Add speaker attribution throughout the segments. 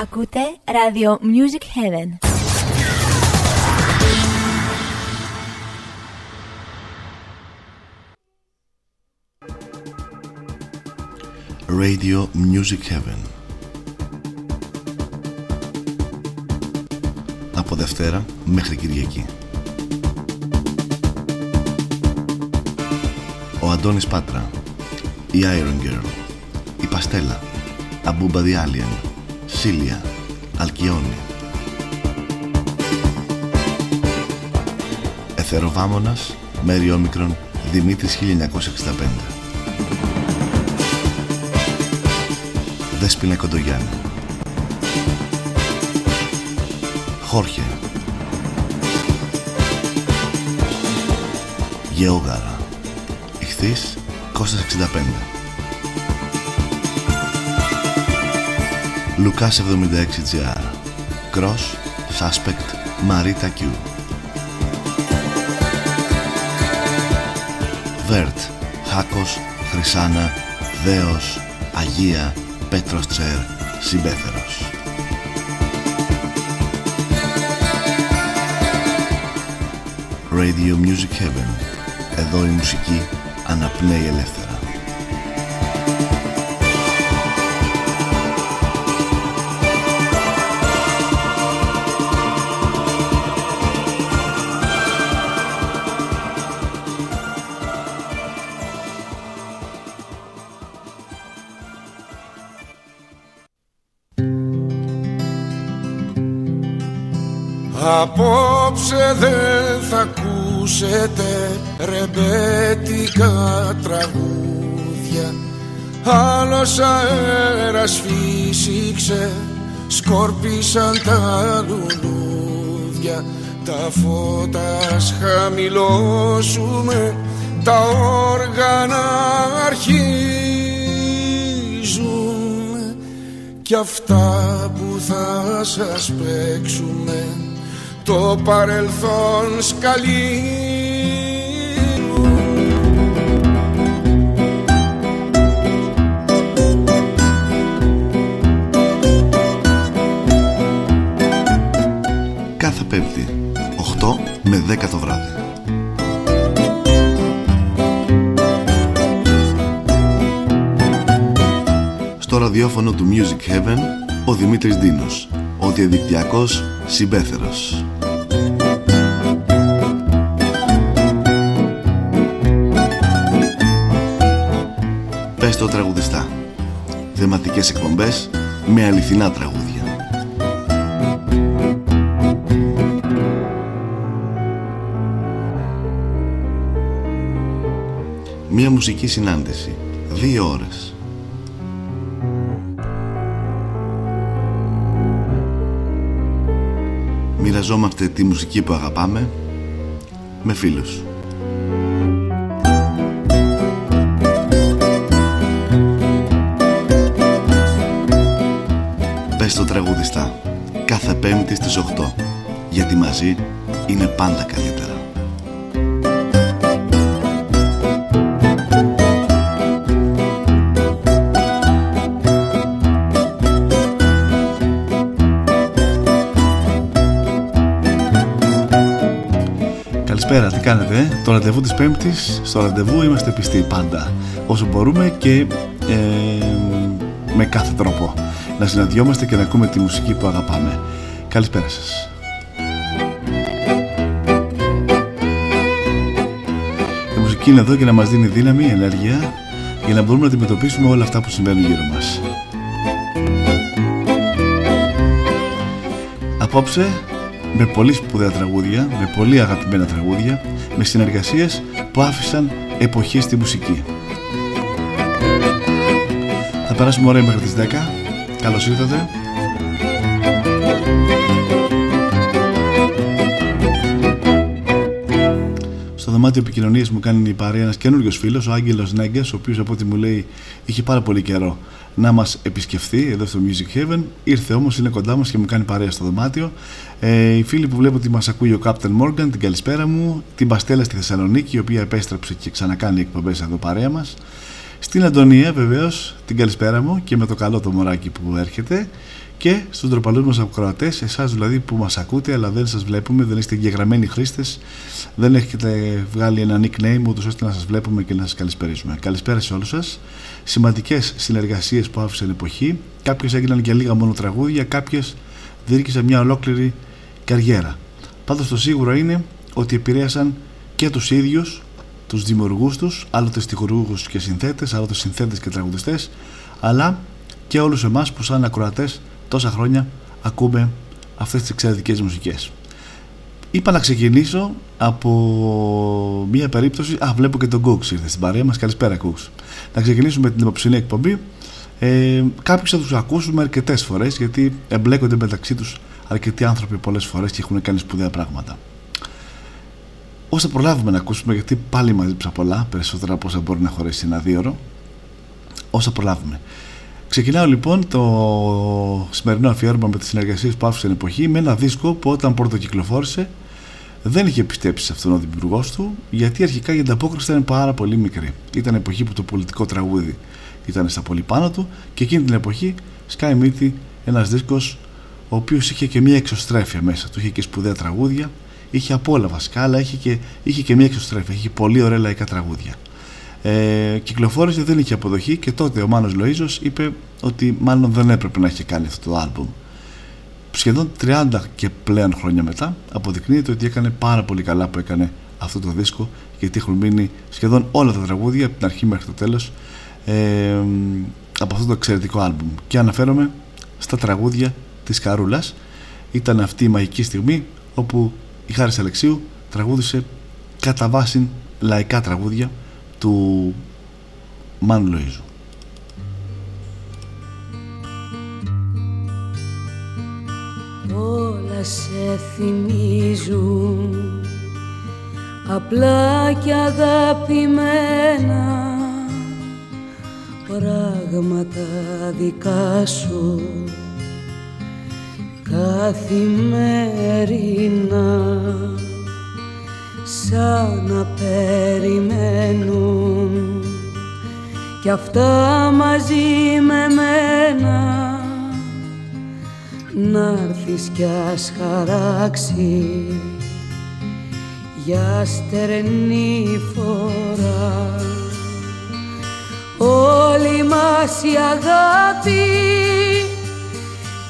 Speaker 1: Ακούτε Radio Music Heaven.
Speaker 2: Radio Music Heaven. Από Δευτέρα μέχρι Κυριακή. Ο Αντώνης Πάτρα Η Iron Girl Η Παστέλα Αμπούμπα The Alien Σίλια Αλκιόνι Εθεροβάμωνας Μέρι Όμικρον Δημήτρης 1965 Δέσποινα Κοντογιάννη. Χόρχε. Γεώγαρα. Ιχθύς Κώστας 65 Λουκάς 76 GR Κρός Suspect Μαρίτα Q Βέρτ Χάκος Χρυσάνα Δέος Αγία Πέτρος Τσέρ Συμπέθερος. Radio Music Heaven. Εδώ η μουσική αναπνέει ελεύθερα
Speaker 3: ακούσετε ρεμπέτικα τραγούδια. Άλλος αέρας φύσηξε, σκόρπισαν τα λουλούδια. Τα φώτα χαμηλώσουμε, τα όργανα αρχίζουμε. Κι αυτά που θα σας παίξουμε το παρελθόν σκαλί.
Speaker 2: Κάθε Πέμπτη 8 με 10 το βράδυ. Στο ραδιόφωνο του Music Heaven ο Δημήτρης Δίνος ο διαδικτυακός συμπέθερος Θεματικές εκπομπές με αληθινά τραγούδια. Μία μουσική συνάντηση. Δύο ώρες. Μοιραζόμαστε τη μουσική που αγαπάμε με φίλους. Πες το τραγουδιστά κάθε πέμπτη στις 8 γιατί μαζί είναι πάντα καλύτερα.
Speaker 4: Καλησπέρα, τι κάνετε, ε; το ραντεβού της Πέμπτης, στο ραντεβού είμαστε πιστοί πάντα, όσο μπορούμε και ε, με κάθε τρόπο να συναντιόμαστε και να ακούμε τη μουσική που αγαπάμε. Καλησπέρα σας. Η μουσική είναι εδώ για να μας δίνει δύναμη, ενέργεια, για να μπορούμε να αντιμετωπίσουμε όλα αυτά που συμβαίνουν γύρω μας. Απόψε με πολύ σπουδαία τραγούδια, με πολύ αγαπημένα τραγούδια, με συνεργασίες που άφησαν εποχή στη μουσική. Θα περάσουμε ωραία μέχρι τις 10. Καλώς ήρθατε. Στο δωμάτιο επικοινωνίας μου κάνει η παρέα ένας καινούριος φίλος, ο Άγγελος Νέγκας, ο οποίος από ό,τι μου λέει είχε πάρα πολύ καιρό να μας επισκεφθεί εδώ στο Music Heaven. Ήρθε όμως, είναι κοντά μας και μου κάνει παρέα στο δωμάτιο. Ε, οι φίλοι που βλέπω ότι μας ακούει ο Captain Morgan, την καλησπέρα μου. Την Παστέλα στη Θεσσαλονίκη, η οποία επέστρεψε και ξανακάνει εκπομπές εδώ παρέα μας. Στην Αντωνία βεβαίως την καλησπέρα μου και με το καλό το μωράκι που έρχεται και στους ντροπαλούς μας ακροατές, εσάς δηλαδή που μας ακούτε αλλά δεν σας βλέπουμε, δεν είστε εγγεγραμμένοι χρήστες, δεν έχετε βγάλει ένα nickname ούτως ώστε να σας βλέπουμε και να σας καλησπερίσουμε. Καλησπέρα σε όλους σας. Σημαντικές συνεργασίες που άφησαν εποχή, κάποιες έγιναν για λίγα μόνο τραγούδια, κάποιες διήρκησαν μια ολόκληρη καριέρα. Πάντως το σίγουρο είναι ότι επηρέασαν και τους ίδιους, τους δημιουργούς τους, άλλοτε στιχουργούς και συνθέτες, άλλοτε συνθέτες και τραγουδιστές, αλλά και όλους εμάς που σαν ακροατές τόσα χρόνια ακούμε αυτές τις εξαιρετικές μουσικές. Είπα να ξεκινήσω από μια περίπτωση. Α, βλέπω και τον Κούξ ήρθε στην παρέα μας. Καλησπέρα, Κούξ. Να ξεκινήσουμε με την υποψηνή εκπομπή. Ε, Κάποιους θα τους ακούσουμε αρκετές φορές γιατί εμπλέκονται μεταξύ τους αρκετοί άνθρωποι πολλές φορές και έχουν κάνει σπουδαία πράγματα. Όσα προλάβουμε να ακούσουμε, γιατί πάλι μαζί πολλά, περισσότερα από όσα μπορεί να χωρέσει ένα δύο ώρο, όσα προλάβουμε. Ξεκινάω λοιπόν το σημερινό αφιέρωμα με τις συνεργασίες που άφησε την εποχή με ένα δίσκο που όταν πρώτο κυκλοφόρησε δεν είχε πιστέψει σε αυτόν τον δημιουργός του γιατί αρχικά η ανταπόκριση ήταν πάρα πολύ μικρή. Ήταν εποχή που το πολιτικό τραγούδι ήταν στα πολύ πάνω του και εκείνη την εποχή σκάει μύτη ένας δίσκος ο οποίος είχε και μια εξωστρέφεια μέσα του. Είχε και σπουδαία τραγούδια, είχε απ' όλα βασικά, αλλά είχε και, είχε και μια εξωστρέφεια. Είχε πολύ ωραία λαϊκά τραγούδια. Ε, κυκλοφόρησε δεν είχε αποδοχή και τότε ο Μάνος Λοΐζος είπε ότι μάλλον δεν έπρεπε να έχει κάνει αυτό το άλμπουμ. Σχεδόν 30 και πλέον χρόνια μετά αποδεικνύεται ότι έκανε πάρα πολύ καλά που έκανε αυτό το δίσκο γιατί έχουν μείνει σχεδόν όλα τα τραγούδια από την αρχή μέχρι το τέλος ε, από αυτό το εξαιρετικό άλμπουμ. Και αναφέρομαι στα τραγούδια της Καρούλας. Ήταν αυτή η μαγική στιγμή όπου η Χάρης Αλεξίου τραγούδισε κατά βάση λαϊκά τραγούδια του Μαν Λοΐζου.
Speaker 5: Όλα σε θυμίζουν απλά και αγαπημένα πράγματα δικά σου καθημερινά σαν να περιμένουν. Κι αυτά μαζί με μένα να έρθεις κι ας χαράξεις για στερνή φορά. Όλη μας η αγάπη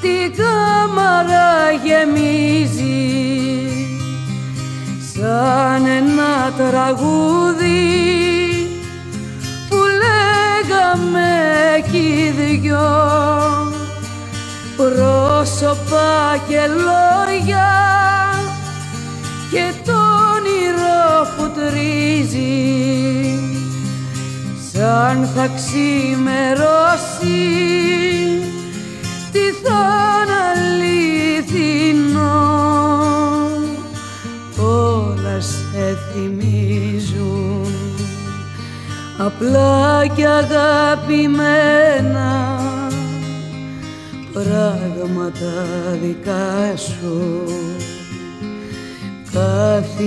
Speaker 5: την κάμαρα γεμίζει σαν ένα τραγούδι που λέγαμε κι δυο. Πρόσωπα και λόγια και το όνειρο που τρίζει. Σαν θα ξημερώσει τι θα αληθινό όλα σε θυμίζουν. Απλά και αγαπημένα. Πράγματα δικά σου. Καθημερινά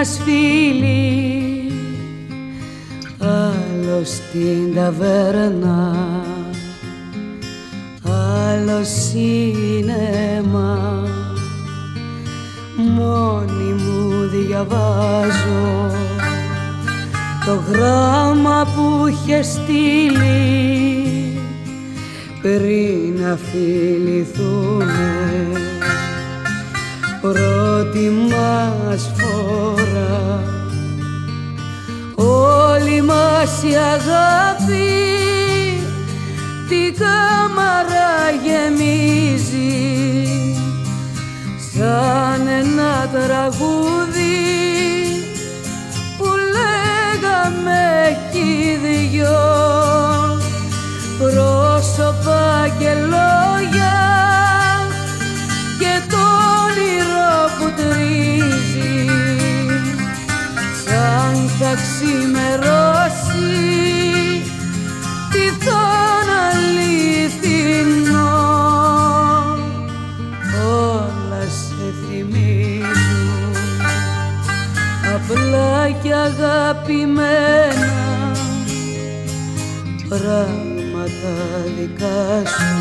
Speaker 5: μας φίλοι. Άλλος στην ταβέρνα άλλος σίνεμα μόνη μου διαβάζω το γράμμα που είχε στείλει. Πριν να φιληθούμε πρώτη μας φορά. Όλη μας η αγάπη την κάμαρα γεμίζει. Σαν ένα τραγούδι με έχει δυο. Πρόσωπα και λόγια όνειρο που τρίζει σαν θα ξημερώσει πειθόν αληθινό. Όλα σε θυμίζουν. Απλά και αγαπημένα πράγματα τα δικά σου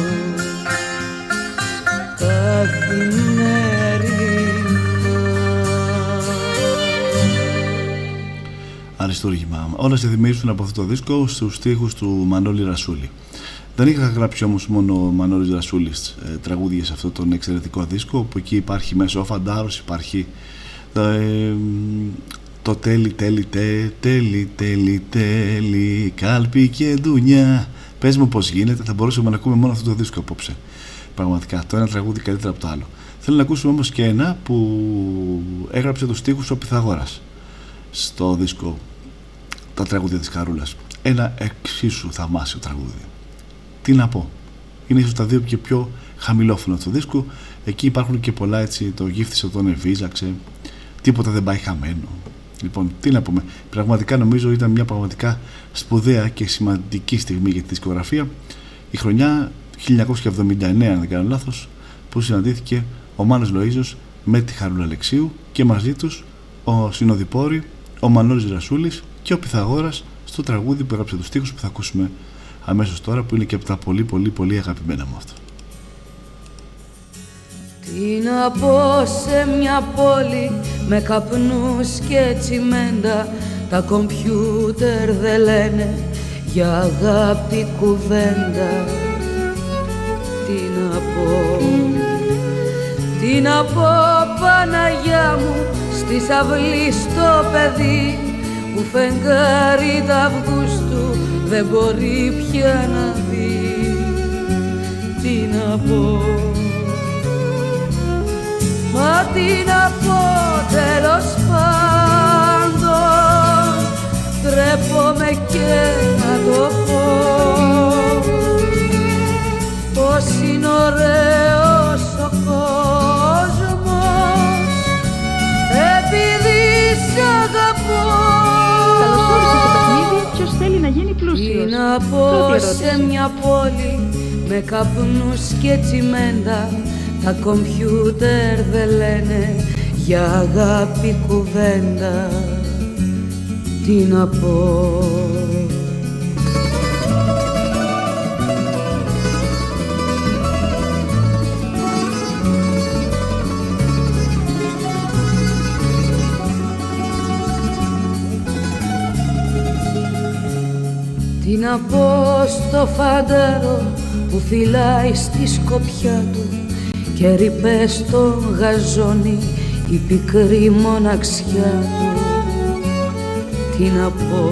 Speaker 4: Αριστούργημα. Όλα σε θυμίζουν από αυτό το δίσκο στους στίχους του Μανώλη Ρασούλη. Δεν είχα γράψει όμως μόνο ο Μανώλης Ρασούλης ε, τραγούδια σε αυτό τον εξαιρετικό δίσκο που εκεί υπάρχει μέσα ο Φαντάρος, υπάρχει ε, το τέλει τέλει τέλει τέλει τέλει τέλει κάλπη και ντουνιά Πες μου πώς γίνεται, θα μπορούσαμε να ακούμε μόνο αυτό το δίσκο απόψε. Πραγματικά, το ένα τραγούδι καλύτερα από το άλλο. Θέλω να ακούσουμε όμως και ένα που έγραψε τους στίχους ο Πυθαγόρας στο δίσκο Τα τραγούδια της Καρούλα. Ένα εξίσου θαυμάσιο τραγούδι. Τι να πω. Είναι ίσως τα δύο και πιο χαμηλόφωνα του δίσκου. Εκεί υπάρχουν και πολλά έτσι. Το γύφτισε τον Εβίζαξε. Τίποτα δεν πάει χαμένο. Λοιπόν, τι να πούμε. Πραγματικά νομίζω ήταν μια πραγματικά σπουδαία και σημαντική στιγμή για τη δισκογραφία. Η χρονιά 1979, αν δεν κάνω λάθος, που συναντήθηκε ο Μάνος Λοΐζος με τη Χαρούλα Αλεξίου και μαζί τους ο Συνοδοιπόρη, ο Μανώλης Ρασούλης και ο Πυθαγόρας στο τραγούδι που έγραψε τους στίχους που θα ακούσουμε αμέσως τώρα που είναι και από τα πολύ πολύ πολύ αγαπημένα μου αυτό.
Speaker 5: Τι να πω σε μια πόλη με καπνούς και τσιμέντα Τα κομπιούτερ δεν λένε για αγάπη κουβέντα Τι να πω, τι να πω Παναγιά μου Στη αυλή στο παιδί που φεγγάρι τα Αυγούστου δεν μπορεί πια να δει. Τι να πω; Μα τι να πω τέλος πάντων Τρέπομαι και να το πω. Πως είναι ωραίος ο κόσμος Επειδή σ' αγαπώ
Speaker 6: να
Speaker 5: πω σε μια πόλη με καπνούς και τσιμέντα τα κομπιούτερ δεν λένε για αγάπη κουβέντα Τι να πω Τι να πω στο φαντάρο που φυλάει στη σκοπιά του και ρηπέ στο γαζόνι η πικρή μοναξιά του. Τι να πω,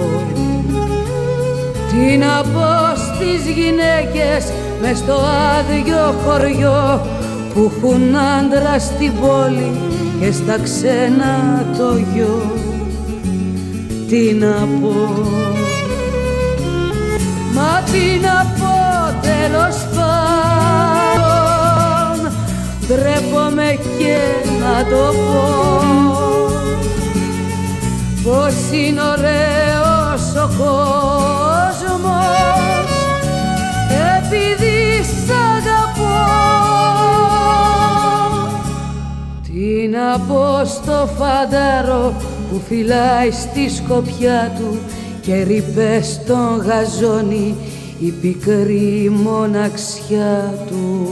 Speaker 5: τι να πω στις γυναίκες μες στο άδειο χωριό που έχουν άντρα στην πόλη και στα ξένα το γιο. Τι να πω, μα τι να πω τέλος πάντων ντρέπομαι και να το πω. Πως είναι ωραίος ο κόσμος επειδή σ' αγαπώ. Τι να πω στο φαντάρο που φυλάει στη σκοπιά του και ρηπές στον γαζόνι η πικρή μοναξιά του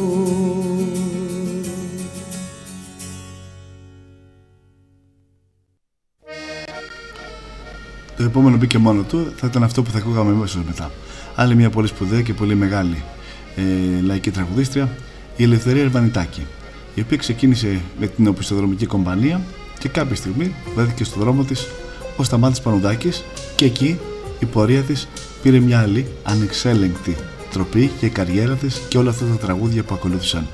Speaker 4: Το επόμενο μπήκε μόνο του, θα ήταν αυτό που θα ακούγαμε αμέσω μετά. Άλλη μια πολύ σπουδαία και πολύ μεγάλη ε, λαϊκή τραγουδίστρια, η Ελευθερία Ερβανιτάκη, η οποία ξεκίνησε με την οπισθοδρομική κομπανία και κάποια στιγμή βρέθηκε στο δρόμο της ο Σταμάτης Πανουδάκης και εκεί η πορεία της πήρε μια άλλη ανεξέλεγκτη τροπή και η καριέρα της και όλα αυτά τα τραγούδια που ακολούθησαν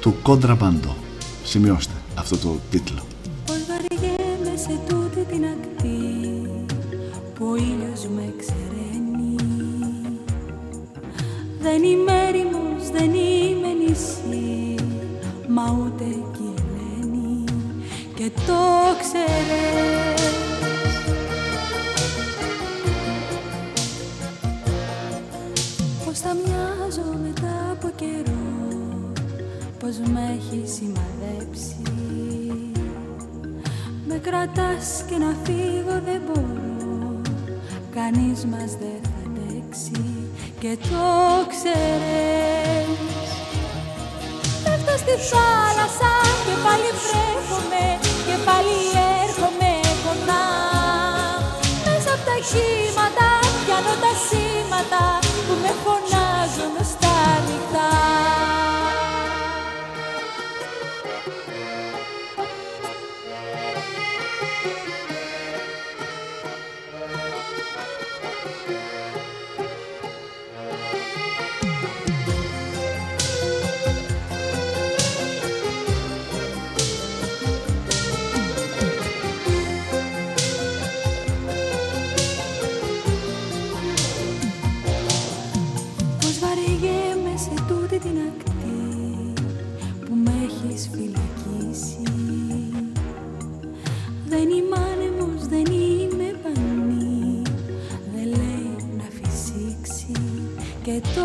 Speaker 4: του Κόντραμπαντο. Σημειώστε αυτό το τίτλο.
Speaker 7: Πώς βαριέμαι σε τούτη την ακτή που ο ήλιος με ξεραίνει Δεν είμαι έρημος, δεν είμαι νησί μα ούτε κυλένει και το ξεραίνει καιρό Πώς με έχει σημαδέψει. Με κρατάς και να φύγω δεν μπορώ Κανείς μας δεν θα αντέξει και το ξέρεις. Πέφτω στη θάλασσα και πάλι βρέχομαι και πάλι έρχομαι κοντά. Μέσα από τα κύματα πιάνω τα σήματα που με φωνάζουν
Speaker 4: πιο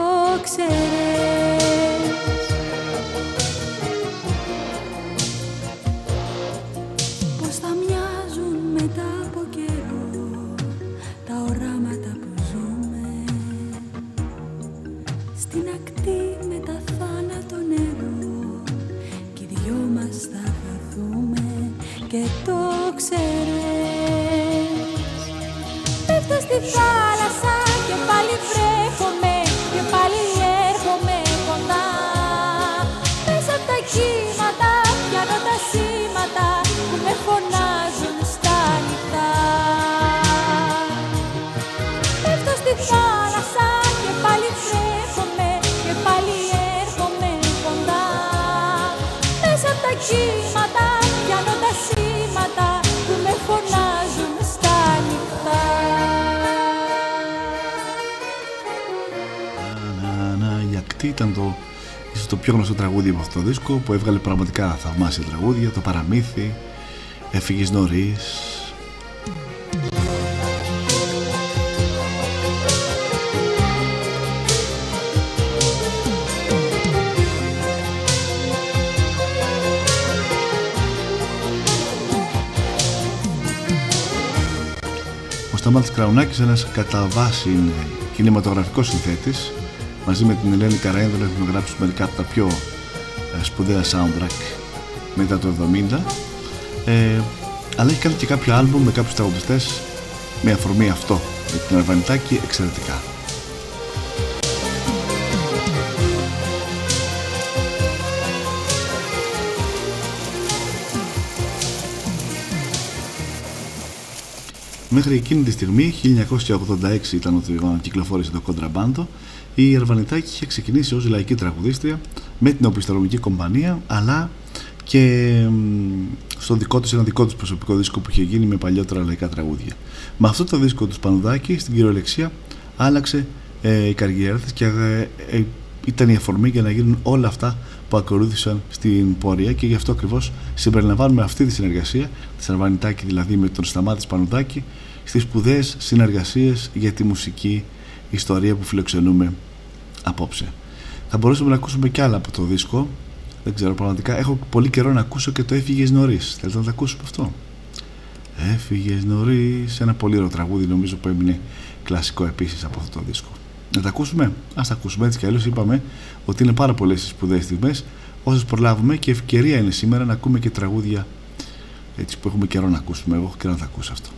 Speaker 4: δίσκο που έβγαλε πραγματικά θαυμάσια τραγούδια το Παραμύθι Έφυγες νωρίς Ο Σταμάτης Κραουνάκης ένας κατά βάση κινηματογραφικός συνθέτης μαζί με την Ελένη Καραένδολα έχουμε γράψει μερικά από τα πιο ε, σπουδαία soundtrack μετά το 70 ε, αλλά έχει κάνει και κάποιο άλμπουμ με κάποιους τραγουδιστές με αφορμή αυτό με την Αρβανιτάκη εξαιρετικά. Μέχρι εκείνη τη στιγμή, 1986 ήταν όταν κυκλοφόρησε το κοντραμπάντο η Ερβανιτάκη είχε ξεκινήσει ως λαϊκή τραγουδίστρια με την οπισθαλμική κομπανία αλλά και στο δικό της, ένα δικό της προσωπικό δίσκο που είχε γίνει με παλιότερα λαϊκά τραγούδια. Με αυτό το δίσκο του Πανουδάκη στην κυριολεξία άλλαξε ε, η καριέρα της και ε, ε, ήταν η αφορμή για να γίνουν όλα αυτά που ακολούθησαν στην πορεία και γι' αυτό ακριβώς συμπεριλαμβάνουμε αυτή τη συνεργασία της Αρβανιτάκη δηλαδή με τον Σταμάτη Πανουδάκη στις σπουδαίες συνεργασίες για τη μουσική ιστορία που φιλοξενούμε απόψε. Θα μπορούσαμε να ακούσουμε κι άλλα από το δίσκο. Δεν ξέρω πραγματικά. Έχω πολύ καιρό να ακούσω και το Έφυγες νωρίς. Θέλετε να το ακούσουμε αυτό; Έφυγες νωρίς. Ένα πολύ ωραίο τραγούδι νομίζω που έμεινε κλασικό επίσης από αυτό το δίσκο. Να τα ακούσουμε; Α τα ακούσουμε έτσι κι αλλιώς. Είπαμε ότι είναι πάρα πολλές οι σπουδαίες στιγμές. Όσες προλάβουμε και ευκαιρία είναι σήμερα να ακούμε και τραγούδια έτσι που έχουμε καιρό να ακούσουμε. Εγώ έχω καιρό να τα ακούσω αυτό.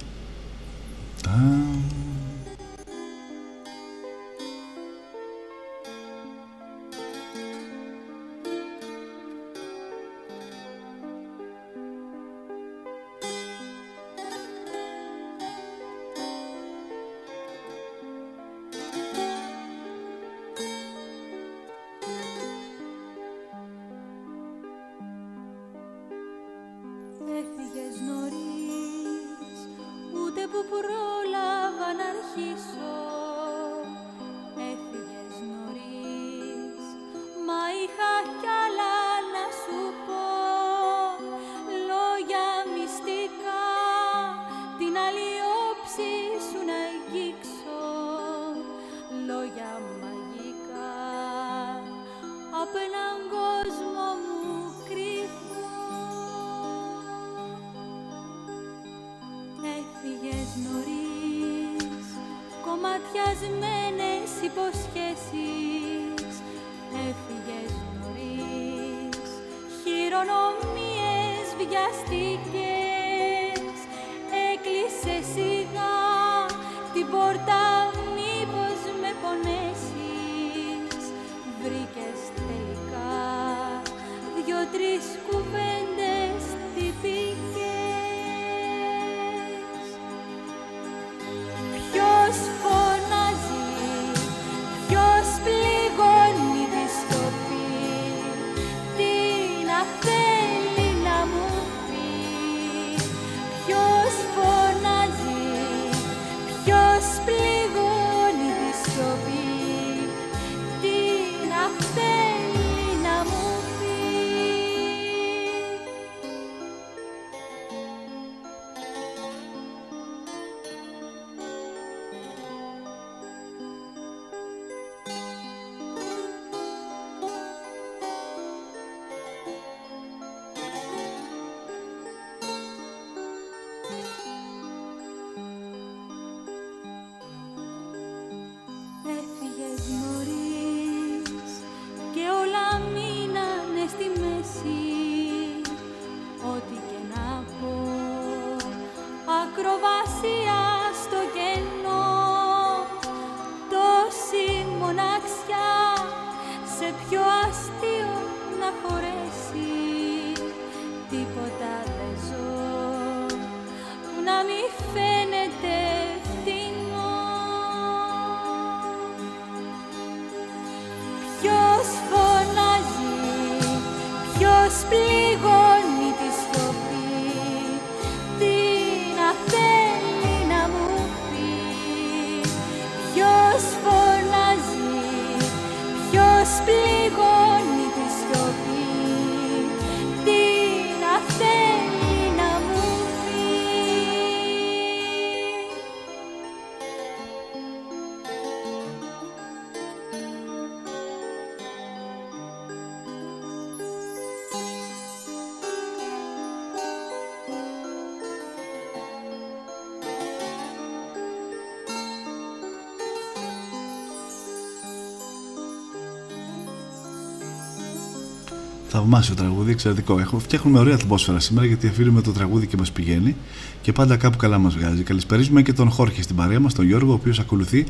Speaker 4: Θαυμάσιο τραγούδι, εξαιρετικό. Έχω, φτιάχνουμε ωραία ατμόσφαιρα σήμερα γιατί αφήνουμε το τραγούδι και μας πηγαίνει και πάντα κάπου καλά μας βγάζει. Καλησπέριζουμε και τον Χόρχε στην παρέα μας, τον Γιώργο, ο οποίος ακολουθεί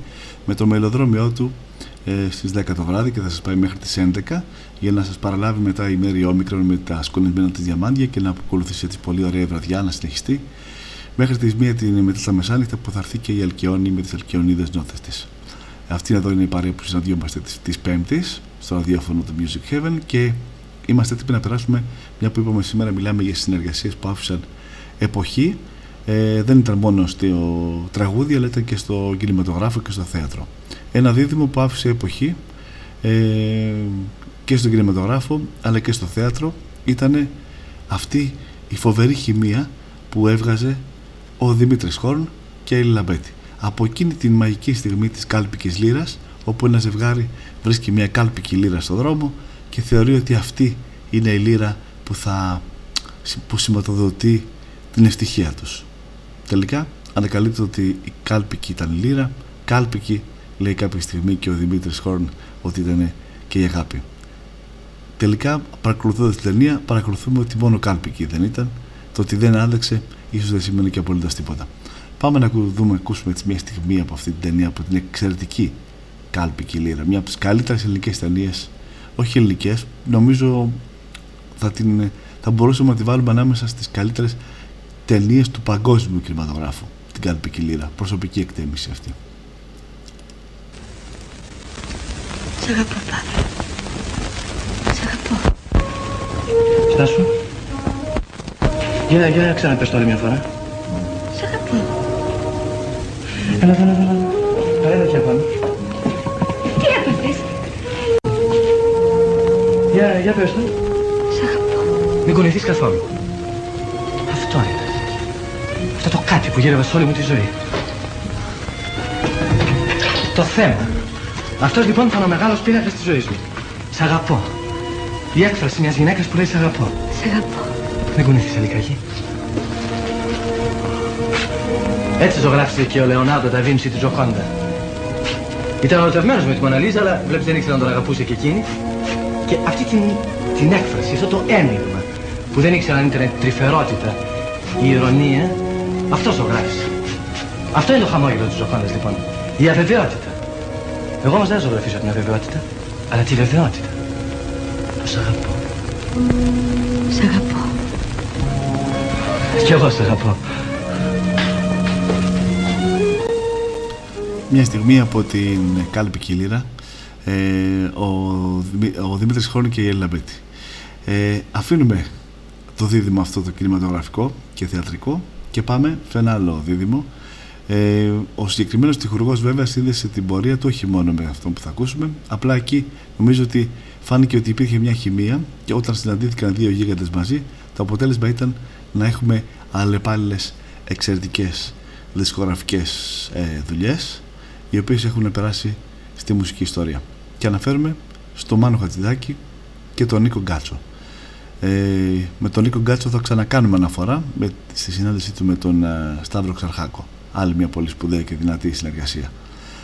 Speaker 4: με το μελοδρόμιό του ε, στις 10 το βράδυ και θα σας πάει μέχρι τις 11 για να σας παραλάβει μετά η μέρη όμικρον με τα σκολυμμένα της διαμάντια και να ακολουθήσει έτσι πολύ ωραία βραδιά να συνεχιστεί μέχρι τις 1 την μετά τα μεσάνυχτα που θα έρθει και η Αλκιόνη με τις Αλκιονίδες νόθε της. Αυτή εδώ είναι η παρέα που συναντιόμαστε της Πέμπτης στο ραδιόφωνο του Music Heaven και είμαστε έτοιμοι να περάσουμε, μια που είπαμε σήμερα, μιλάμε για συνεργασίες που άφησαν εποχή. Ε, δεν ήταν μόνο στο τραγούδι, αλλά ήταν και στο κινηματογράφο και στο θέατρο. Ένα δίδυμο που άφησε εποχή ε, και στον κινηματογράφο, αλλά και στο θέατρο, ήταν αυτή η φοβερή χημεία που έβγαζε ο Δημήτρης Χόρν και η Λαμπέτη. Από εκείνη την μαγική στιγμή της κάλπικης λύρας, όπου ένα ζευγάρι βρίσκει μια κάλπικη λύρα στο δρόμο και θεωρεί ότι αυτή είναι η λύρα που θα που σηματοδοτεί την ευτυχία τους. Τελικά ανακαλύπτει ότι η κάλπικη ήταν η λύρα, κάλπικη λέει κάποια στιγμή και ο Δημήτρης Χόρν ότι ήταν και η αγάπη. Τελικά παρακολουθώντας την ταινία παρακολουθούμε ότι μόνο κάλπικη δεν ήταν, το ότι δεν άντεξε ίσως δεν σημαίνει και απολύτως τίποτα. Πάμε να δούμε, ακούσουμε έτσι μια στιγμή από αυτή την ταινία από την εξαιρετική κάλπικη λύρα, μια από τις καλύτερες ελληνικές ταινίες όχι ελληνικέ, νομίζω θα, την, θα μπορούσαμε να τη βάλουμε ανάμεσα στις καλύτερες ταινίες του παγκόσμιου κινηματογράφου την Κάλπικη Λύρα, προσωπική εκτίμηση αυτή.
Speaker 1: Σ' αγαπώ Παύλο Σ' αγαπώ.
Speaker 8: Στάσου Για, για να ξαναπες το άλλη μια φορά.
Speaker 1: Σ' αγαπώ.
Speaker 8: Έλα, έλα, έλα Έλα, έλα, Για, για πες το.
Speaker 1: Σ' αγαπώ.
Speaker 8: Μην κουνηθείς καθόλου. Αυτό είναι. Αυτό το κάτι που γύρευε σε όλη μου τη ζωή. Το θέμα. Αυτός λοιπόν θα είναι ο μεγάλος πείρακας της ζωής μου. Σ' αγαπώ. Η έκφραση μιας γυναίκας που λέει σ' αγαπώ
Speaker 1: Σ' αγαπώ.
Speaker 8: Μην κουνηθείς Αλικάκη Έτσι ζωγράφισε και ο Λεωνάρντο Νταβίντσι τη Τζοκόντα Ήταν ερωτευμένος με τη Μοναλίζα, αλλά βλέπεις δεν ήξερα να τον αγαπούσε και εκείνη. Και αυτή την, την έκφραση, αυτό το ένιγμα, που δεν ήξερα αν ήταν τρυφερότητα ή ηρωνία, αυτός το γράφεις. Αυτό είναι το χαμόγελο του ζωφάντας λοιπόν. Η αβεβαιότητα. Εγώ όμως δεν ζωγραφίζω την αβεβαιότητα, αλλά τη βεβαιότητα. Σ' αγαπώ.
Speaker 1: Σ' αγαπώ.
Speaker 8: Κι εγώ σ' αγαπώ.
Speaker 4: Μια στιγμή από την κάλπη Κιλίρα ε, ο, ο Δημήτρης Χρόνη και η Έλληνα Μπέτη. Ε, αφήνουμε το δίδυμο αυτό το κινηματογραφικό και θεατρικό και πάμε σε ένα άλλο δίδυμο ε, ο συγκεκριμένος τυχουργός βέβαια σύνδεσε την πορεία του όχι μόνο με αυτό που θα ακούσουμε. Απλά εκεί νομίζω ότι φάνηκε ότι υπήρχε μια χημεία και όταν συναντήθηκαν δύο γίγαντες μαζί, το αποτέλεσμα ήταν να έχουμε αλλεπάλληλες εξαιρετικές δισκογραφικές ε, δουλειές, οι οποίες έχουν περάσει στη μουσική ιστορία. Και αναφέρουμε στο Μάνο Χατζηδάκη και τον Νίκο Γκάτσο. Ε, με τον Νίκο Γκάτσο θα ξανακάνουμε αναφορά με, στη συνάντησή του με τον ε, Σταύρο Ξαρχάκο άλλη μια πολύ σπουδαία και δυνατή συνεργασία.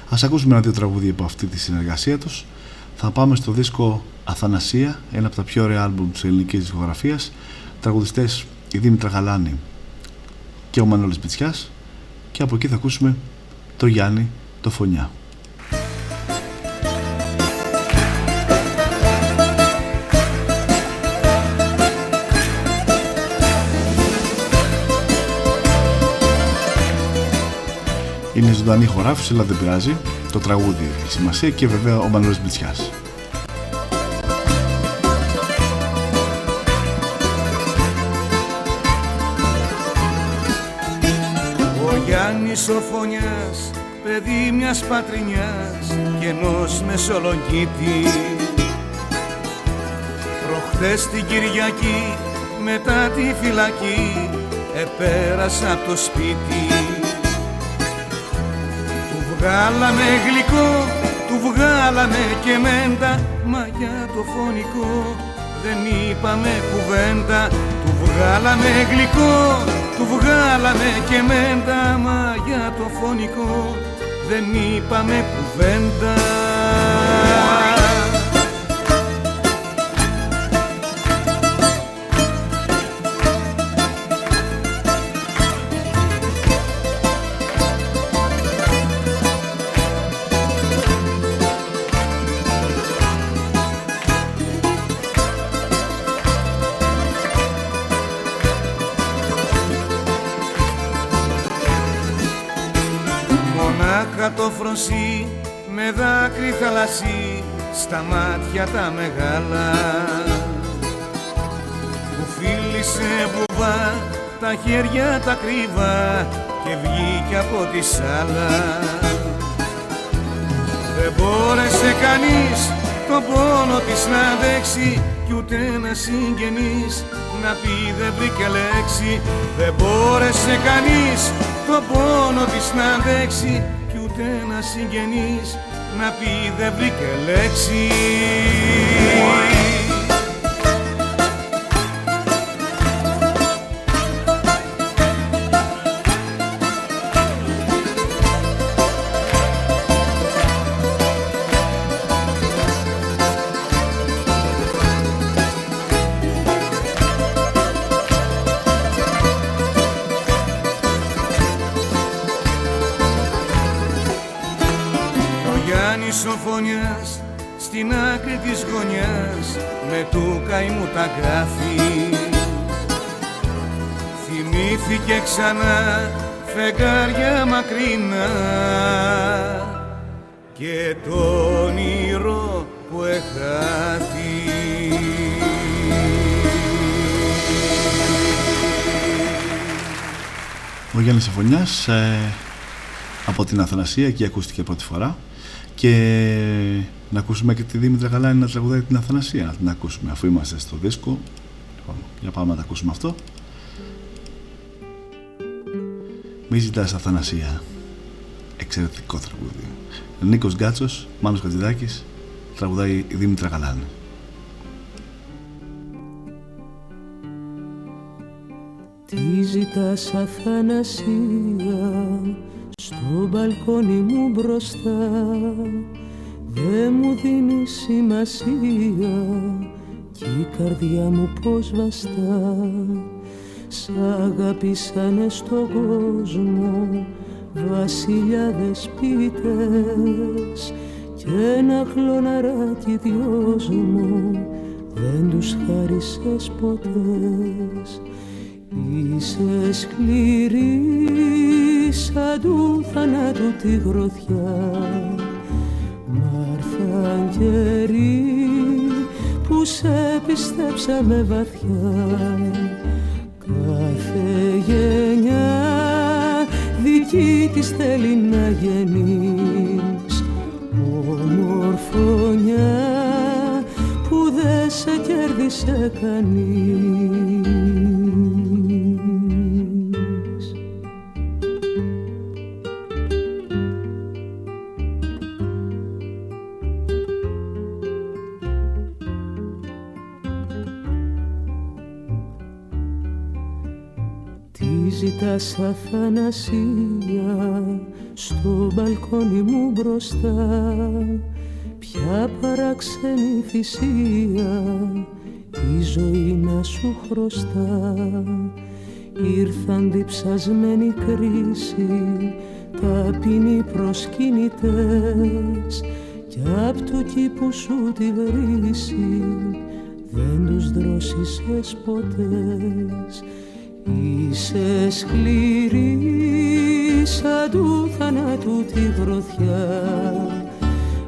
Speaker 4: Ας ακούσουμε ένα δύο τραγούδια από αυτή τη συνεργασία τους. Θα πάμε στο δίσκο Αθανασία, ένα από τα πιο ωραία άλμπουμ της ελληνικής δισκογραφίας. Τραγουδιστές η Δήμητρα Γαλάνη και ο Μανώλης Μπιτσιάς και από εκεί θα ακούσουμε το Γιάννη το Φωνιά. Ζωντανή χωράφηση, αλλά δεν πειράζει. Το τραγούδι έχει σημασία και βέβαια ο Μανώλης Μπιτσιάς.
Speaker 9: Ο Γιάννης ο Φωνιάς, παιδί μιας πατρινιάς και ενός μεσολογγίτη Προχθές την Κυριακή μετά τη φυλακή επέρασα από το σπίτι βγάλαμε γλυκό, του βγάλαμε και μέντα Μα για το φωνικό δεν είπαμε κουβέντα. Του βγάλαμε γλυκό, του βγάλαμε και μέντα Μα για το φωνικό δεν είπαμε κουβέντα με δάκρυ θαλασσί στα μάτια τα μεγάλα. Που φίλησε βουβά τα χέρια τα κρύβα και βγήκε από τη σάλα. Δεν μπόρεσε κανείς το πόνο της να αντέξει κι ούτε ένα συγγενής να πει δεν βρήκε λέξη. Δεν μπόρεσε κανείς το πόνο της να αντέξει ούτε ένα συγγενής να πει δεν βρήκε λέξη ξανά φεγγάρια μακρινά. Και το όνειρο που εχάθη
Speaker 4: Ο Γιάννης Αφωνιάς ε, από την Αθανασία εκεί ακούστηκε πρώτη φορά. Και να ακούσουμε και τη Δήμητρα Γαλάνη να τραγουδάει την Αθανασία. Να την ακούσουμε αφού είμαστε στο δίσκο. Λοιπόν, για πάμε να τα ακούσουμε αυτό Μη ζητάς Αθανασία. Εξαιρετικό τραγούδι. Νίκος Γκάτσος, Μάνος Κατζηδάκης τραγουδάει η Δήμητρα Γαλάνη
Speaker 5: Τι ζητάς Αθανασία
Speaker 10: στο μπαλκόνι μου μπροστά; Δε μου δίνεις σημασία κι η καρδιά μου πως βαστά; Σ' αγαπήσανε στον κόσμο βασιλιάδες πίτες κι ένα χλωναράκι δυος μου δεν τους χάρισες ποτές. Είσαι σκληρή σαν του θανάτου τη γροθιά. Μάρθαν καιροί που σε πιστέψαμε βαθιά. Κάθε γενιά δική της θέλει να γεννείς. Ομορφωνιά που δεν σε κέρδισε κανείς ζητάς αθανασία στο μπαλκόνι μου μπροστά. Ποια παράξενη θυσία η ζωή να σου χρωστά. Ήρθαν διψασμένη κρίση ταπεινοί προσκυνητές. Κι απ' του κήπου σου τη βρύση δεν τους δρόσισες ποτές Είσαι σκληρή σαν του θανάτου τη γροθιά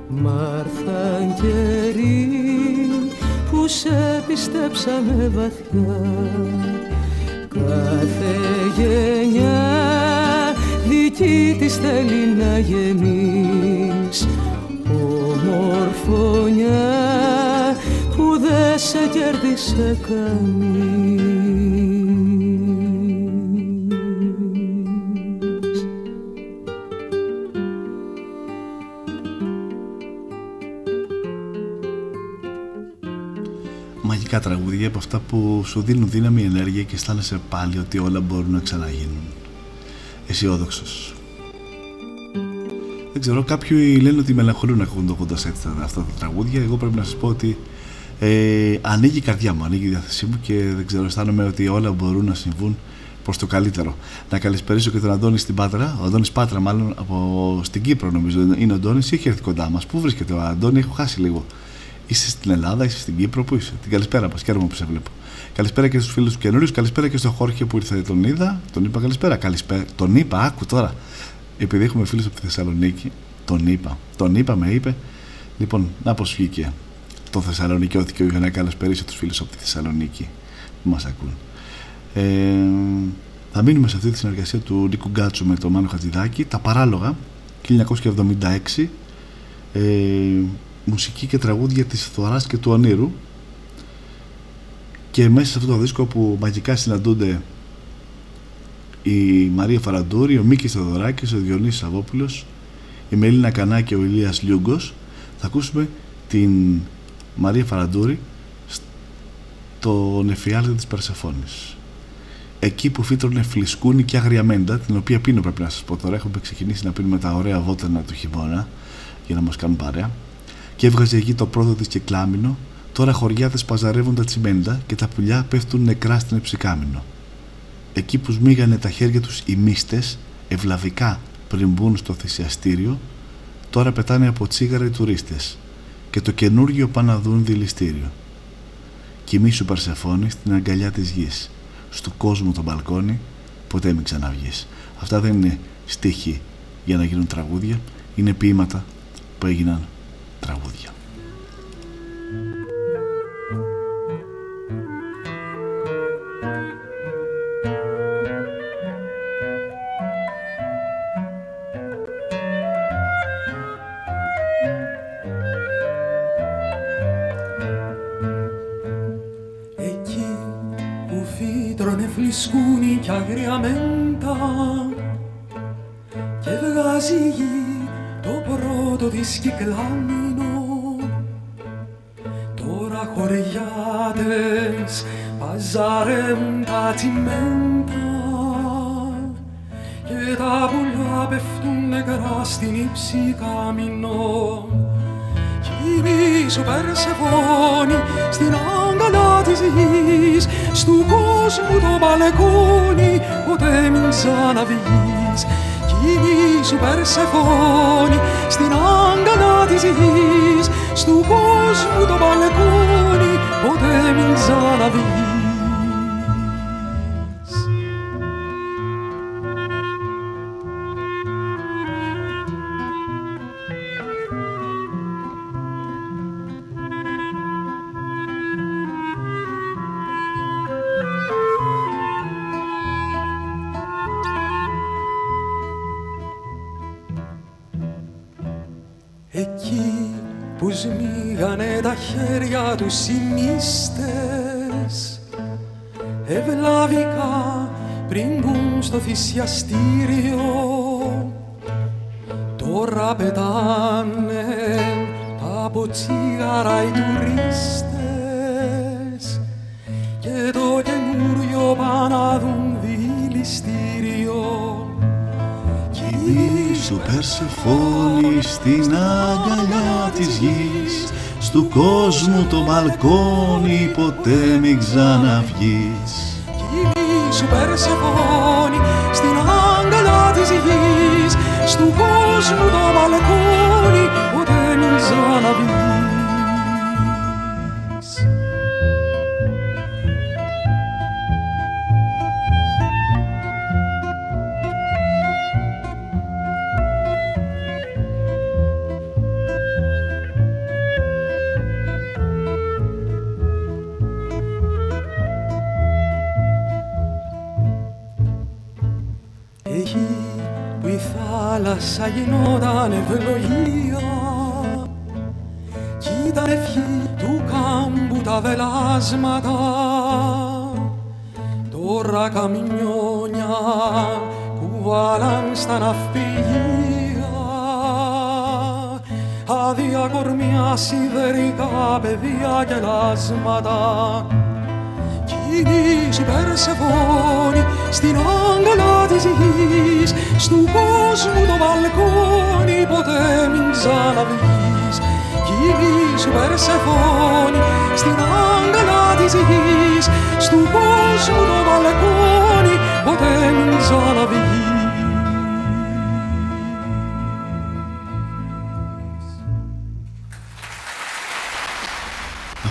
Speaker 10: Μάρθαν καιροί που σε πιστέψαμε βαθιά. Κάθε γενιά δική της θέλει να γεννείς Ομορφωνιά που δεν σε κέρδισε κανείς
Speaker 4: τραγούδια από αυτά που σου δίνουν δύναμη, ενέργεια και αισθάνεσαι πάλι ότι όλα μπορούν να ξαναγίνουν. Αισιόδοξος. Δεν ξέρω, κάποιοι λένε ότι μελαγχολούν ακούγοντας έτσι αυτά τα τραγούδια. Εγώ πρέπει να σας πω ότι ε, ανοίγει η καρδιά μου, ανοίγει η διάθεσή μου και δεν ξέρω, αισθάνομαι ότι όλα μπορούν να συμβούν προς το καλύτερο. Να καλησπερίσω και τον Αντώνη στην Πάτρα. Ο Αντώνης Πάτρα, μάλλον από στην Κύπρο, νομίζω είναι ο Αντώνης, έχει έρθει κοντά μας. Πού βρίσκεται ο Αντώνη, έχω χάσει λίγο. Είσαι στην Ελλάδα, είσαι στην Κύπρο, πού είσαι; Την καλησπέρα μας, χαίρομαι που σε βλέπω. Καλησπέρα και στους φίλους τους καινούριους, καλησπέρα και στον Χόρχε που ήρθε, τον είδα, τον είπα καλησπέρα. καλησπέρα. Τον είπα, άκου τώρα. Επειδή έχουμε φίλους από τη Θεσσαλονίκη, τον είπα. Τον είπα, με είπε. Λοιπόν, να πω βγήκε το Θεσσαλονικιώθηκε για να καλησπερίσω τους φίλους από τη Θεσσαλονίκη που μας ακούν. Ε, θα μείνουμε σε αυτή τη συνεργασία του Νίκου Γκάτσου με τον Μάνο Χατζηδάκη. Τα παράλογα 1976. Ε, μουσική και τραγούδια της Θωράς και του Ονείρου και μέσα σε αυτό το δίσκο που μαγικά συναντούνται η Μαρία Φαραντούρη, ο Μίκης Θεοδωράκης, ο Διονύσης Σαββόπουλος, η Μελίνα Κανά και ο Ηλίας Λιούγκος θα ακούσουμε την Μαρία Φαραντούρη στο νεφιάλτη της Περσεφόνης εκεί που φύτρωνε φλισκούνι και αγριαμέντα την οποία πίνω πρέπει να σας πω τώρα. Έχουμε ξεκινήσει να πίνουμε τα ωραία βότανα του χειμώνα για να μας κάνουν παρέα και έβγαζε εκεί το πρώτο της κυκλάμινο τώρα χωριάτες παζαρεύουν τα τσιμέντα και τα πουλιά πέφτουν νεκρά στην εψικάμινο. Εκεί που σμίγανε τα χέρια τους οι μύστες, ευλαβικά πριν μπουν στο θυσιαστήριο, τώρα πετάνε από τσίγαρα οι τουρίστες και το καινούργιο πάνε να δουν δηληστήριο. Κοιμήσου Παρσεφόνη στην αγκαλιά της γης, στο κόσμο το μπαλκόνι, ποτέ μην ξαναβγείς. Αυτά δεν είναι στίχοι για να γίνουν τραγούδια, είναι ποίηματα που έγιναν τραγούδια.
Speaker 11: Εκεί που φύτρωνε φλισκούνι κι αγριαμέντα και βγάζει γη το πρώτο της κυκλάμι χωριάτες παζάρεουν τα τσιμέντα και τα πουλιά πέφτουν νεκρά στην ύψη καμινών σου Περσεφόνη στην αγκαλιά της γης στου κόσμου το μπαλκόνι ποτέ μην ξαναβγείς σου Περσεφόνη στην αγκαλιά της γης στου κόσμου το μπαλκόνι ποτέ μην ξαναβγείς χέρια τους οι ευλαβικά πριν μπουν στο θυσιαστήριο
Speaker 4: του κόσμου το μπαλκόνι ποτέ μην ξαναβγείς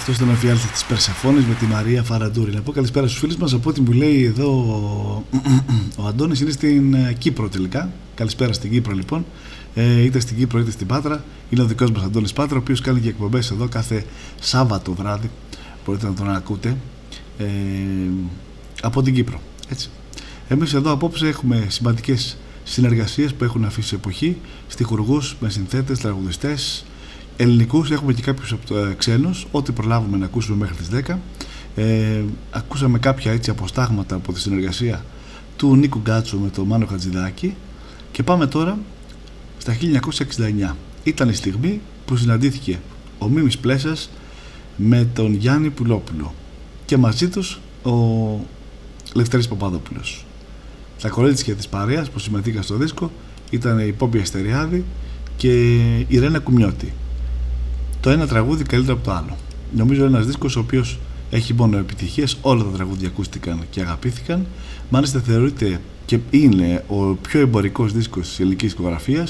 Speaker 4: Αυτό ήταν ο φιάλτη της Περσεφόνη με τη Μαρία Φαραντούρη. Να πω καλησπέρα στους φίλους μας. Από ό,τι μου λέει εδώ ο Αντώνης είναι στην ε, Κύπρο τελικά. Καλησπέρα στην Κύπρο λοιπόν. Ε, είτε στην Κύπρο είτε στην Πάτρα. Είναι ο δικός μας Αντώνης Πάτρα, ο οποίος κάνει και εκπομπές εδώ κάθε Σάββατο βράδυ. Μπορείτε να τον ακούτε. Ε, από την Κύπρο. Έτσι. Εμείς εδώ απόψε έχουμε σημαντικές συνεργασίες που έχουν αφήσει εποχή. Στιχουργούς με συνθέτες, τραγουδιστές, ελληνικούς, έχουμε και κάποιους ε, ξένους, ό,τι προλάβουμε να ακούσουμε μέχρι τις 10. Ε, ακούσαμε κάποια έτσι αποστάγματα από τη συνεργασία του Νίκου Γκάτσου με τον Μάνο Χατζηδάκη και πάμε τώρα στα 1969. Ήταν η στιγμή που συναντήθηκε ο Μίμης Πλέσας με τον Γιάννη Πουλόπουλο και μαζί τους ο Λευτέρης Παπαδόπουλος. Τα κορίτσια της παρέας που συμμετείχαν στο δίσκο ήταν η Πόμπια Αστεριάδη και η Ρένα Κουμιώτη το ένα τραγούδι καλύτερο από το άλλο. Νομίζω ένας δίσκος ο οποίος έχει μόνο επιτυχίες, όλα τα τραγούδια ακούστηκαν και αγαπήθηκαν. Μάλιστα θεωρείται και είναι ο πιο εμπορικός δίσκος της ελληνικής δισκογραφία.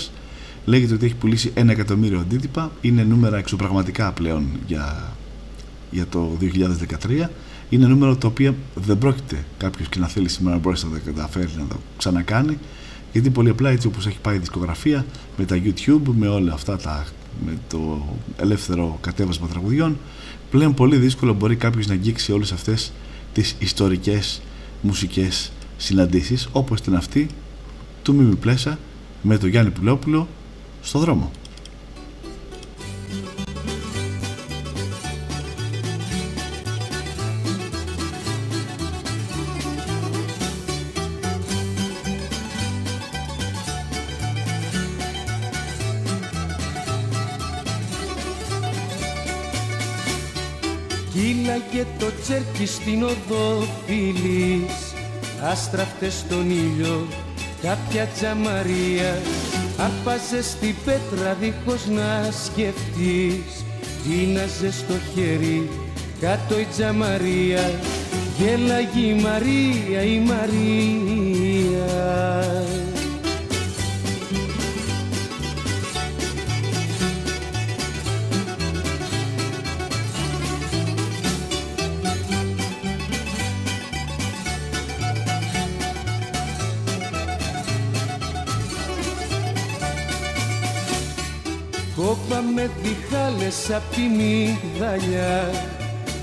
Speaker 4: Λέγεται ότι έχει πουλήσει ένα εκατομμύριο αντίτυπα. Είναι νούμερα εξωπραγματικά πλέον για, για το 2013. Είναι νούμερο το οποίο δεν πρόκειται κάποιος και να θέλει σήμερα να μπορέσει να το καταφέρει να το ξανακάνει. Γιατί πολύ απλά έτσι όπως έχει πάει η δισκογραφία με τα YouTube, με όλα αυτά τα με το ελεύθερο κατέβασμα τραγουδιών πλέον πολύ δύσκολο μπορεί κάποιος να αγγίξει όλες αυτές τις ιστορικές μουσικές συναντήσεις όπως την αυτή του Μίμη Πλέσα με τον Γιάννη Πουλόπουλο στο δρόμο.
Speaker 12: Τσέρκι στην οδό φίλης άστραφτες στον ήλιο
Speaker 10: κάποια τζαμαρία. Άρπαζε στην πέτρα δίχως να σκεφτείς Δίναζε στο χέρι κάτω η τζαμαρία. Γέλαγε η Μαρία, η Μαρία Κόπαμε διχάλες απ' τη μυγδαλιά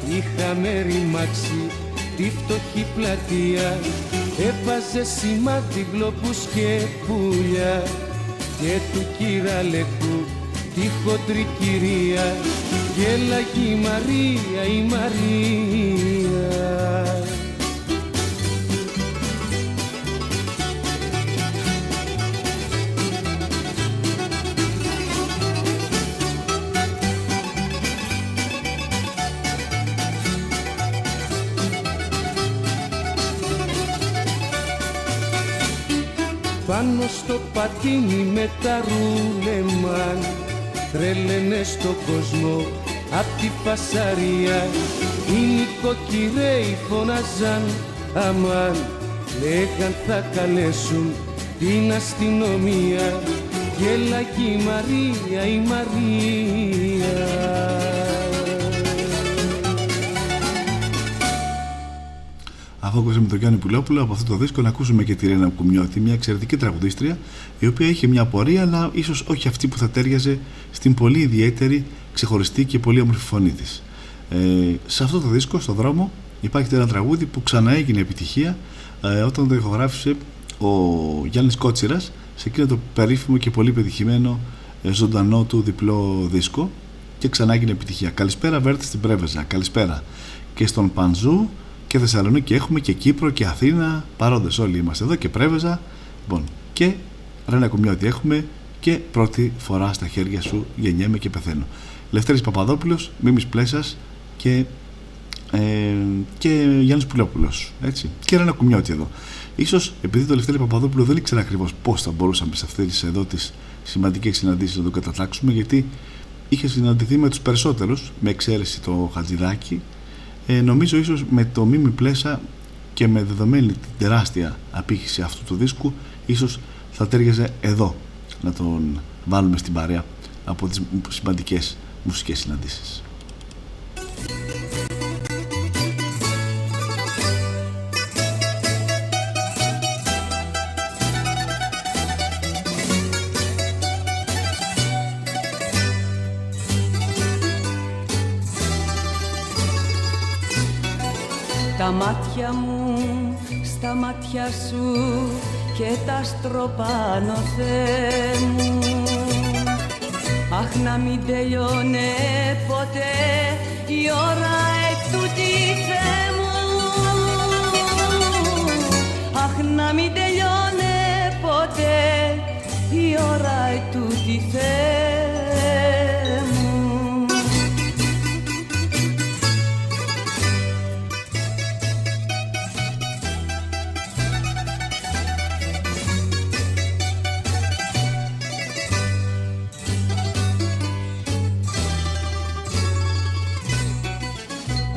Speaker 10: Είχαμε ρημάξει τη φτωχή πλατεία. Έβαζε σημάδι γλοπούς και πουλιά. Και του κυραλεκού τη χοντρή κυρία. Γέλαγε η Μαρία, η Μαρία Πάνω στο πατίνι με τα ρούλεμαν Τρέλαινε στο κόσμο απ' τη φασαρία. Οι νοικοκυρέοι φωνάζαν αμάν Λέγαν θα καλέσουν την αστυνομία Γέλαγε η Μαρία, η Μαρία
Speaker 4: Αφού ακούσαμε τον Γιάννη Πουλόπουλο από αυτό το δίσκο, να ακούσουμε και τη Ρένα Κουμιώτη, μια εξαιρετική τραγουδίστρια, η οποία είχε μια πορεία, αλλά ίσως όχι αυτή που θα τέριαζε στην πολύ ιδιαίτερη, ξεχωριστή και πολύ όμορφη φωνή της. Ε, σε αυτό το δίσκο, στο δρόμο, υπάρχει ένα τραγούδι που ξανά έγινε επιτυχία ε, όταν το ηχογράφησε ο Γιάννης Κότσιρας σε εκείνο το περίφημο και πολύ πετυχημένο ε, ζωντανό του διπλό δίσκο και ξανά έγινε επιτυχία. Καλησπέρα, Βέρτε στην Πρέβεζα. Καλησπέρα και στον Πανζού και Θεσσαλονίκη έχουμε και Κύπρο και Αθήνα παρόντες. Όλοι είμαστε εδώ και Πρέβεζα. Λοιπόν, και Ρένα Κουμιώτη έχουμε και πρώτη φορά στα χέρια σου γεννιέμαι και πεθαίνω. Λευτέρης Παπαδόπουλος, Μίμης Πλέσας και, ε, και Γιάννης Πουλόπουλος έτσι. και Ρένα Κουμιώτη εδώ. Ίσως επειδή το Λευτέρη Παπαδόπουλο δεν ήξερα ακριβώς πώς θα μπορούσαμε σε αυτές εδώ τις σημαντικές συναντήσεις να το κατατάξουμε γιατί είχες συναντηθεί με τους περισσότερους με εξαίρεση το Χατζηδάκι ε, νομίζω ίσως με το Μίμη Πλέσα και με δεδομένη την τεράστια απήχηση αυτού του δίσκου ίσως θα τέριαζε εδώ να τον βάλουμε στην παρέα από τις σημαντικές μουσικές συναντήσεις.
Speaker 13: Μάτια μου στα μάτια σου και τα στροπάνω Θεέ μου. Αχ να μην τελειώνε ποτέ η ώρα ετούτη Θεέ μου. Αχ να μην τελειώνε ποτέ η ώρα ετούτη Θεέ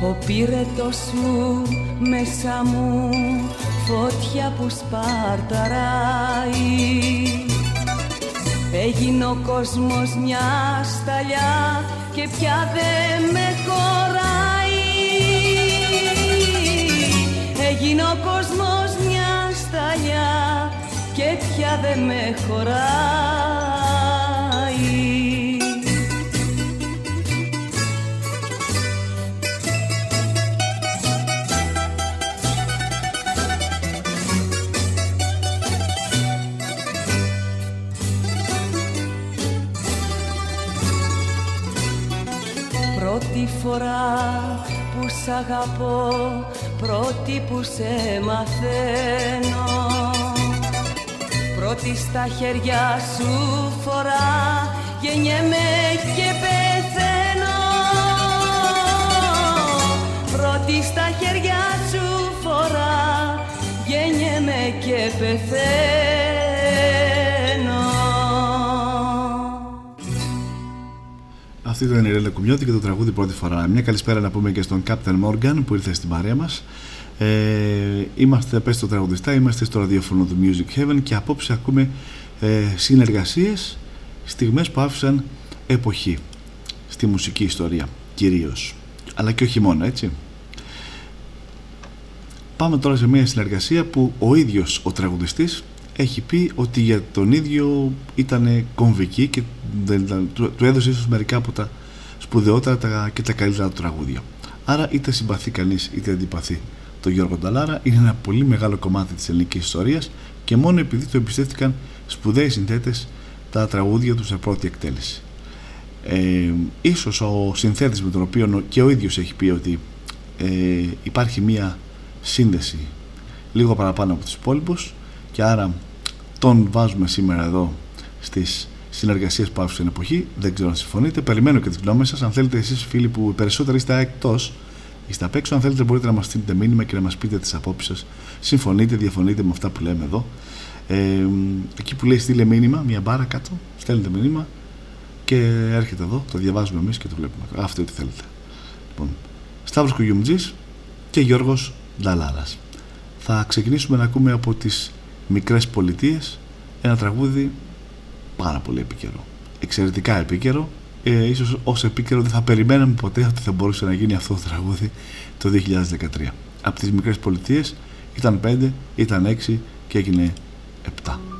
Speaker 13: Ο πύρετος σου μέσα μου φωτιά που σπαρταράει. Έγινε ο κόσμος μια σταλιά και πια δεν με χωράει. Έγινε ο κόσμος μια σταλιά και πια δεν με χωράει φορά που σ' αγαπώ Πρώτη που σε μαθαίνω. Πρώτη στα χέρια σου φορά Γεννιέμαι και πεθαίνω. Πρώτη στα χέρια σου φορά Γεννιέμαι και πεθαίνω
Speaker 4: Αυτή ήταν η Ρέλα Κουμιώτη και το τραγούδι πρώτη φορά. Μια καλησπέρα να πούμε και στον Captain Morgan που ήρθε στην παρέα μας. Ε, είμαστε πες στο τραγουδιστά, είμαστε στο ραδιόφωνο του Music Heaven και απόψε ακούμε ε, συνεργασίες, στιγμές που άφησαν εποχή στη μουσική ιστορία κυρίως. Αλλά και όχι μόνο έτσι. Πάμε τώρα σε μια συνεργασία που ο ίδιος ο τραγουδιστής έχει πει ότι για τον ίδιο ήταν κομβική και του έδωσε ίσως μερικά από τα σπουδαιότερα και τα καλύτερα του τραγούδια. Άρα είτε συμπαθεί κανείς είτε αντιπαθεί τον Γιώργο Νταλάρα είναι ένα πολύ μεγάλο κομμάτι της ελληνικής ιστορίας και μόνο επειδή το εμπιστεύτηκαν σπουδαίοι συνθέτες τα τραγούδια τους σε πρώτη εκτέλεση. Ε, ίσως ο συνθέτης με τον οποίο και ο ίδιος έχει πει ότι ε, υπάρχει μία σύνδεση λίγο παραπάνω από τους υπόλοιπους και άρα τον βάζουμε σήμερα εδώ στις συνεργασίες που άφησε την εποχή. Δεν ξέρω αν συμφωνείτε, περιμένω και τις γνώμες σας. Αν θέλετε εσείς φίλοι που περισσότεροι είστε εκτός είστε απ' έξω, αν θέλετε μπορείτε να μας στείλετε μήνυμα και να μας πείτε τις απόψεις σας. Συμφωνείτε, διαφωνείτε με αυτά που λέμε εδώ. Ε, εκεί που λέει στείλε μήνυμα, μια μπάρα κάτω στέλνετε μήνυμα και έρχεται εδώ, το διαβάζουμε εμείς και το βλέπουμε. Αυτό ό,τι θέλετε. Λοιπόν, Σταύρος Κουγιουμτζής και Γιώργος Νταλάρας θα ξεκινήσουμε να ακούμε από τις μικρές πολιτείες ένα τραγούδι πάρα πολύ επίκαιρο. Εξαιρετικά επίκαιρο. Ε, ίσως ως επίκαιρο δεν θα περιμέναμε ποτέ ότι θα μπορούσε να γίνει αυτό το τραγούδι το 2013 από τις μικρές πολιτείες ήταν 5, ήταν 6 και έγινε 7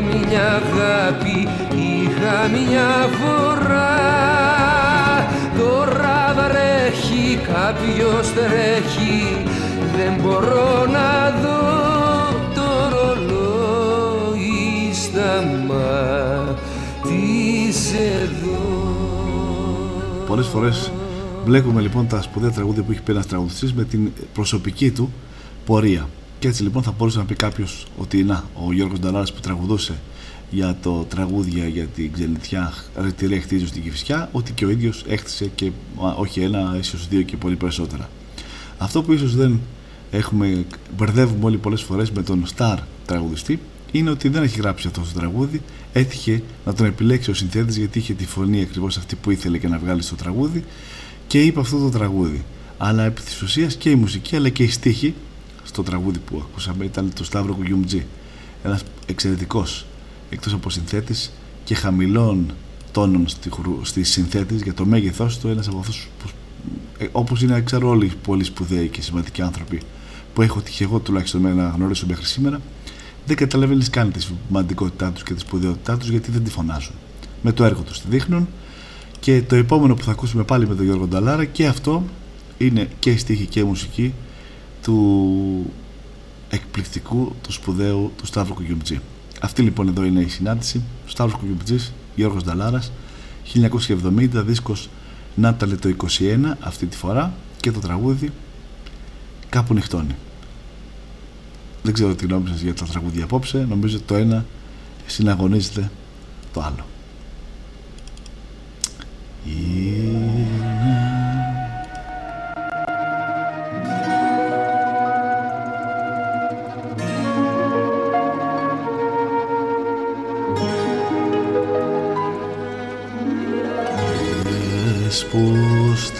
Speaker 12: μια αγάπη είχα μια φορά. Τώρα βρέχει, κάποιος τρέχει. Δεν μπορώ να δω το ρολόι σταμάτησε εδώ.
Speaker 4: Πολλές φορές βλέπουμε λοιπόν τα σπουδαία τραγούδια που έχει πει ένας τραγουδιστής με την προσωπική του πορεία και έτσι λοιπόν θα μπορούσε να πει κάποιος ότι να, ο Γιώργος Νταλάρας που τραγουδούσε για το τραγούδια για την ξενιτιά ρετηρέ χτίζω στην Κηφισιά ότι και ο ίδιος έχτισε και όχι ένα, ίσως δύο και πολύ περισσότερα. Αυτό που ίσως δεν έχουμε, μπερδεύουμε όλοι πολλές φορές με τον star τραγουδιστή
Speaker 10: είναι ότι δεν έχει γράψει αυτό το τραγούδι. Έτυχε να τον επιλέξει ο συνθέτης γιατί είχε τη φωνή ακριβώς αυτή που ήθελε και να βγάλει στο τραγούδι και είπε αυτό το τραγούδι. Αλλά επί της ουσίας και η μουσική αλλά και η στίχη στο τραγούδι που ακούσαμε ήταν το Σταύρο Κουγιούμτζη. Ένας εξαιρετικός εκτός από συνθέτης και χαμηλών τόνων στη συνθέτης για το μέγεθός του, ένας από αυτούς που ε, όπως είναι ξέρω όλοι οι πολύ σπουδαίοι και σημαντικοί άνθρωποι που έχω τύχει εγώ τουλάχιστον να γνωρίσω μέχρι σήμερα δεν καταλαβαίνει καν της σημαντικότητά τους και τη σπουδαιότητά τους γιατί δεν τη φωνάζουν. Με το έργο τους τη δείχνουν και το επόμενο που θα ακούσουμε πάλι με τον Γιώργο Νταλάρα και αυτό είναι και η στίχη και η μουσική του εκπληκτικού, του σπουδαίου του Σταύρου Κουγιουμτζή. Αυτή λοιπόν εδώ είναι η συνάντηση. Σταύρος Κουγιουμτζής, Γιώργος Νταλάρας, 1970, δίσκος Νάταλε το 21 αυτή τη φορά και το τραγούδι Κάπου νυχτώνει. Δεν ξέρω τι νόμιζε για τα τραγούδια απόψε. Νομίζω ότι το ένα συναγωνίζεται το άλλο. Πως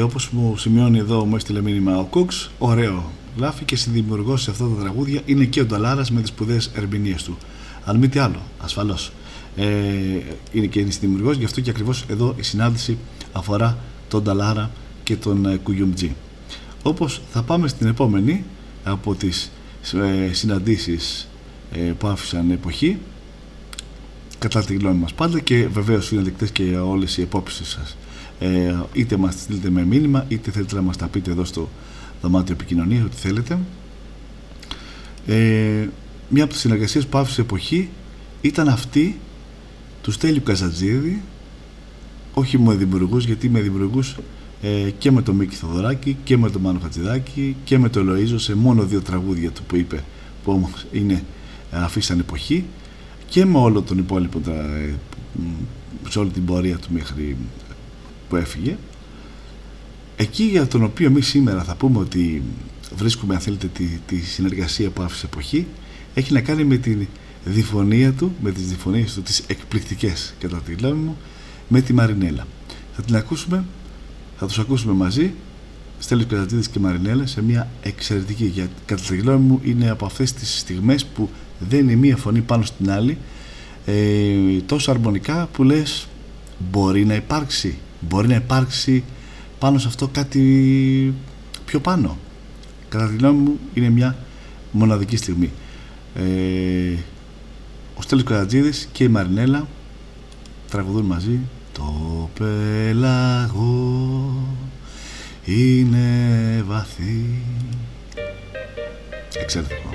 Speaker 10: και όπως μου σημειώνει εδώ μου έστειλε μήνυμα ο Κούξ ωραίο γράφει και συνδημιουργός σε αυτά τα τραγούδια είναι και ο Νταλάρας με τις σπουδαίες ερμηνείες του. Αν μη τι άλλο ασφαλώς. Ε, είναι και συνδημιουργός γι' αυτό και ακριβώς εδώ η συνάντηση αφορά τον Νταλάρα και τον ε, Κουγιουμτζή.
Speaker 12: Όπως θα πάμε στην επόμενη από τις ε, συναντήσεις ε, που άφησαν εποχή κατά τη γνώμη μας πάντα και βεβαίως είναι δεκτές και όλες οι επόψεις σας ε, είτε μας στείλετε με μήνυμα είτε θέλετε να μας τα πείτε εδώ στο δωμάτιο επικοινωνίας ό,τι θέλετε. Ε, μια από τις συνεργασίες που άφησε εποχή ήταν αυτή του Στέλιου Καζατζίδη. Όχι με δημιουργούς γιατί με δημιουργούς ε, και με τον Μίκη Θοδωράκη και με τον Μάνο Χατζηδάκη και με τον Λοΐζο σε μόνο δύο τραγούδια του που είπε που όμως είναι αφήσαν εποχή και με όλο τον υπόλοιπο ε, σε όλη την πορεία του μέχρι που έφυγε. Εκεί για τον οποίο εμείς σήμερα θα πούμε ότι βρίσκουμε αν θέλετε τη, τη συνεργασία που άφησε εποχή έχει να κάνει με τη διφωνία του με τις διφωνίες του τις εκπληκτικές κατά τη γνώμη μου με τη Μαρινέλα. Θα την ακούσουμε θα τους ακούσουμε μαζί Στέλιος Κατατίδης και Μαρινέλα σε μια εξαιρετική για κατά τη γνώμη μου είναι από αυτές τις στιγμές που δεν είναι μία φωνή πάνω στην άλλη ε, τόσο αρμονικά που λες μπορεί να υπάρξει μπορεί να υπάρξει πάνω σε αυτό κάτι πιο πάνω. Κατά τη γνώμη μου είναι μια μοναδική στιγμή. Ε, ο Στέλιος Κατατζίδης και η Μαρινέλα τραγουδούν μαζί. Το πέλαγο είναι βαθύ. Εξαιρετικό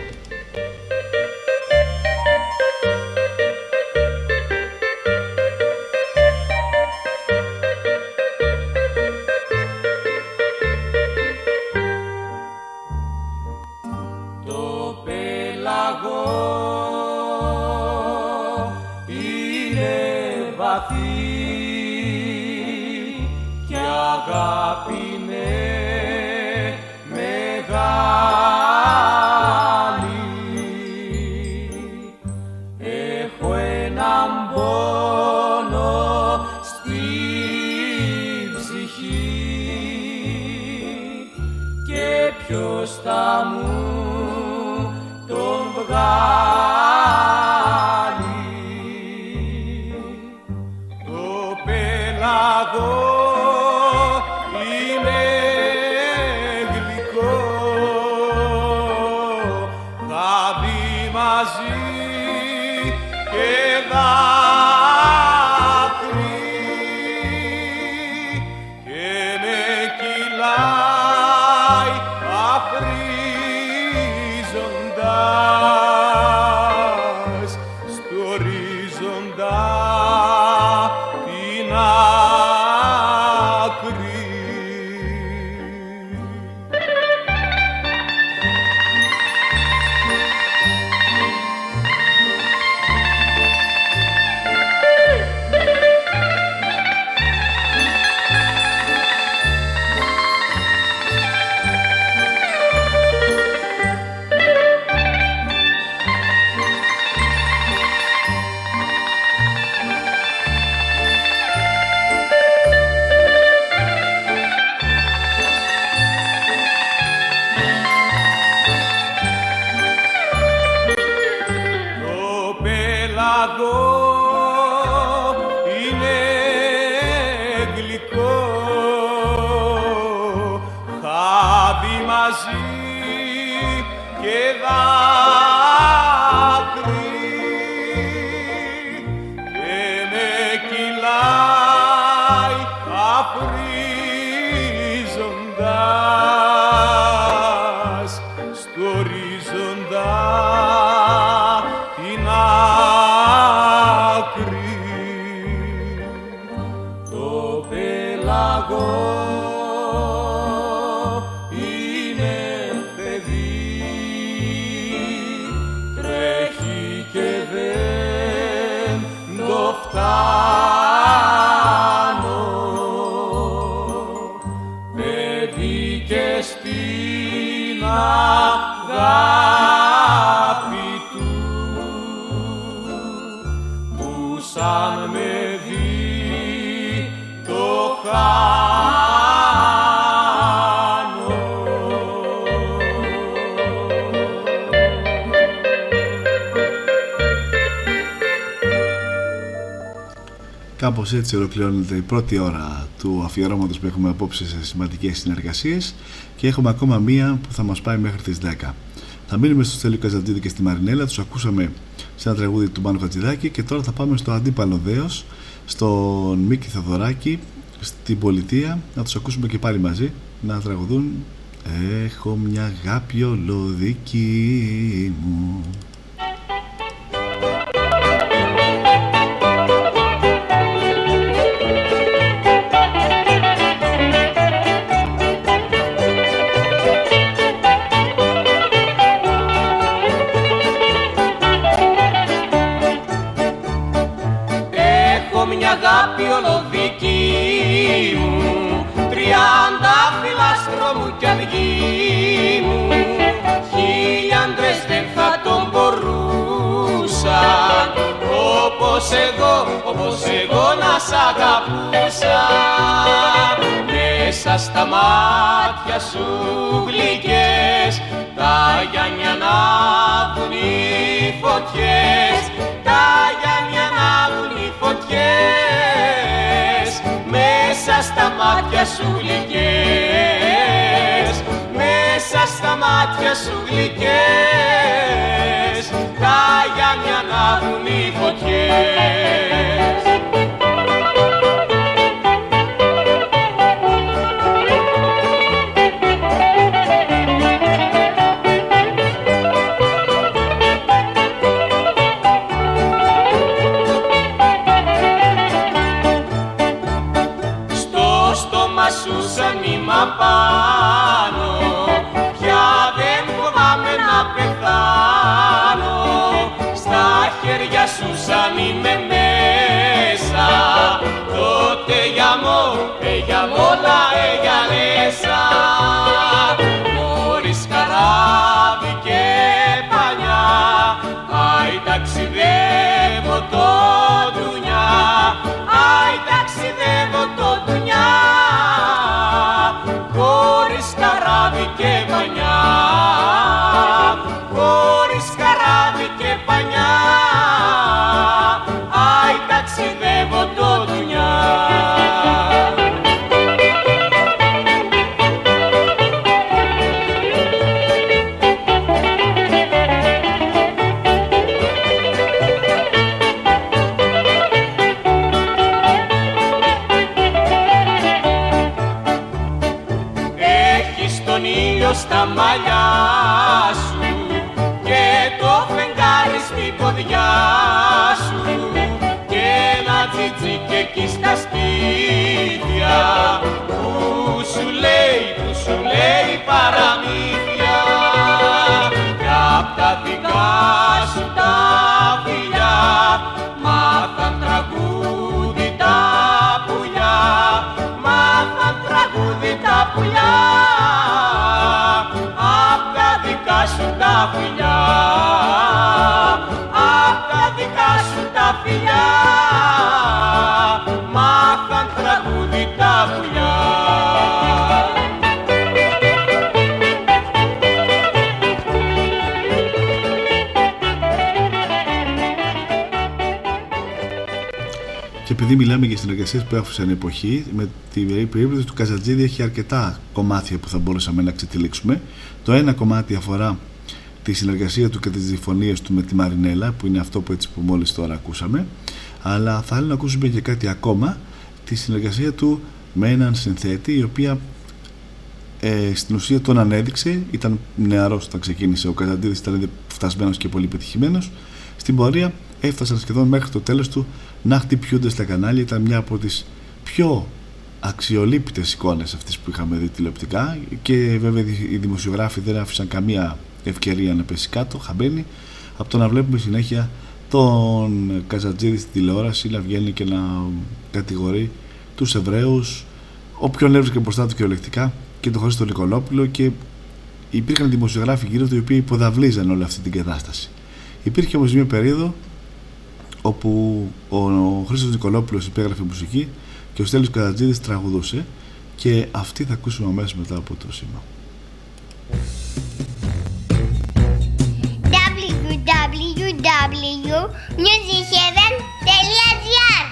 Speaker 4: Κάπως έτσι ολοκληρώνεται η πρώτη ώρα του αφιερώματος που έχουμε απόψε σε σημαντικές συνεργασίες και έχουμε ακόμα μία που θα μας πάει μέχρι τις 10. Θα μείνουμε στο Στέλιο Καζαντζίδη και στη Μαρινέλα, τους ακούσαμε σε ένα τραγούδι του Μάνου Χατζηδάκη και τώρα θα πάμε στο αντίπαλο δέος, στον Μίκη Θαδωράκη, στην πολιτεία, να τους ακούσουμε και πάλι μαζί να τραγουδούν «Έχω μια αγάπη ολοδική μου».
Speaker 12: Όπως εγώ, όπως εγώ να σ' αγαπούσα Μέσα στα μάτια σου γλυκές τα Γιάννια ανάβουν οι φωτιές τα Γιάννια ανάβουν οι φωτιές μέσα στα μάτια σου γλυκές μέσα στα μάτια σου γλυκές. τα Γιάννια ανάβουν οι φωτιές λέσα χωρίς καράβι και πανιά άι ταξιδεύω το δουνιά άι ταξιδεύω το δουνιά χωρίς καράβι και πανιά χωρίς καράβι και πανιά άι ταξιδεύω το φιλιά. Απ' τα δικά σου τα φιλιά. Μάθαν τραγούδι τα πουλιά.
Speaker 4: Και επειδή μιλάμε για συνεργασίες που έφυγαν εποχή, με την περίπτωση του Καζατζίδη έχει αρκετά κομμάτια που θα μπορούσαμε να ξετυλίξουμε. Το ένα κομμάτι αφορά τη συνεργασία του και τις διφωνίε του με τη Μαρινέλα, που είναι αυτό που έτσι που μόλις τώρα ακούσαμε. Αλλά θα θέλω να ακούσουμε και κάτι ακόμα, τη συνεργασία του με έναν συνθέτη, η οποία ε, στην ουσία τον ανέδειξε, ήταν νεαρός όταν ξεκίνησε, ο Καζαντίδης ήταν φτασμένος και πολύ πετυχημένος. Στην πορεία έφτασαν σχεδόν μέχρι το τέλος του να χτυπιούνται στα κανάλια. Ήταν μια από τις πιο αξιολύπητες εικόνες αυτές που είχαμε δει τηλεοπτικά και βέβαια οι δημοσιογράφοι δεν άφησαν καμία ευκαιρία να πέσει κάτω, χαμπαίνει, από το να βλέπουμε συνέχεια τον Καζατζίδη στην τηλεόραση να βγαίνει και να κατηγορεί τους Εβραίους, όποιον έβρισκε μπροστά του κυριολεκτικά και τον Χρήστο Νικολόπουλο και υπήρχαν δημοσιογράφοι γύρω του οι οποίοι υποδαβλίζαν όλη αυτή την κατάσταση. Υπήρχε όμως μια περίοδο όπου ο, ο Χρήστος Νικολόπουλος υπέγραφε μουσική και ο Στέλιος Καζατζίδης τραγουδούσε και αυτή θα ακούσουμε αμέσως μετά από το σήμα.
Speaker 14: www.musicheaven.gr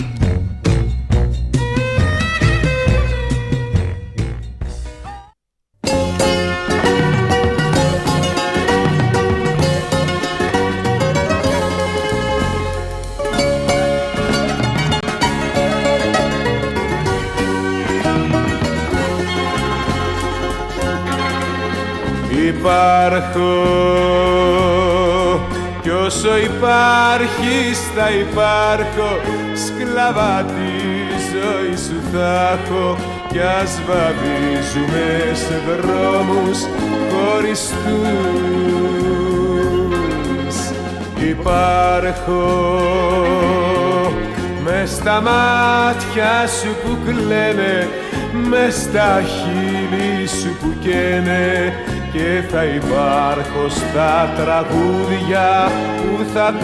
Speaker 15: Υπάρχω όσο υπάρχεις θα υπάρχω. Σκλαβά τη ζωή σου θα έχω. Κι ας βαδίζουμε σε δρόμους χωριστούς Υπάρχω με στα μάτια σου που κλαίνε με στα χείλη σου που καίνε και θα υπάρχω στα τραγούδια που θα ακούς.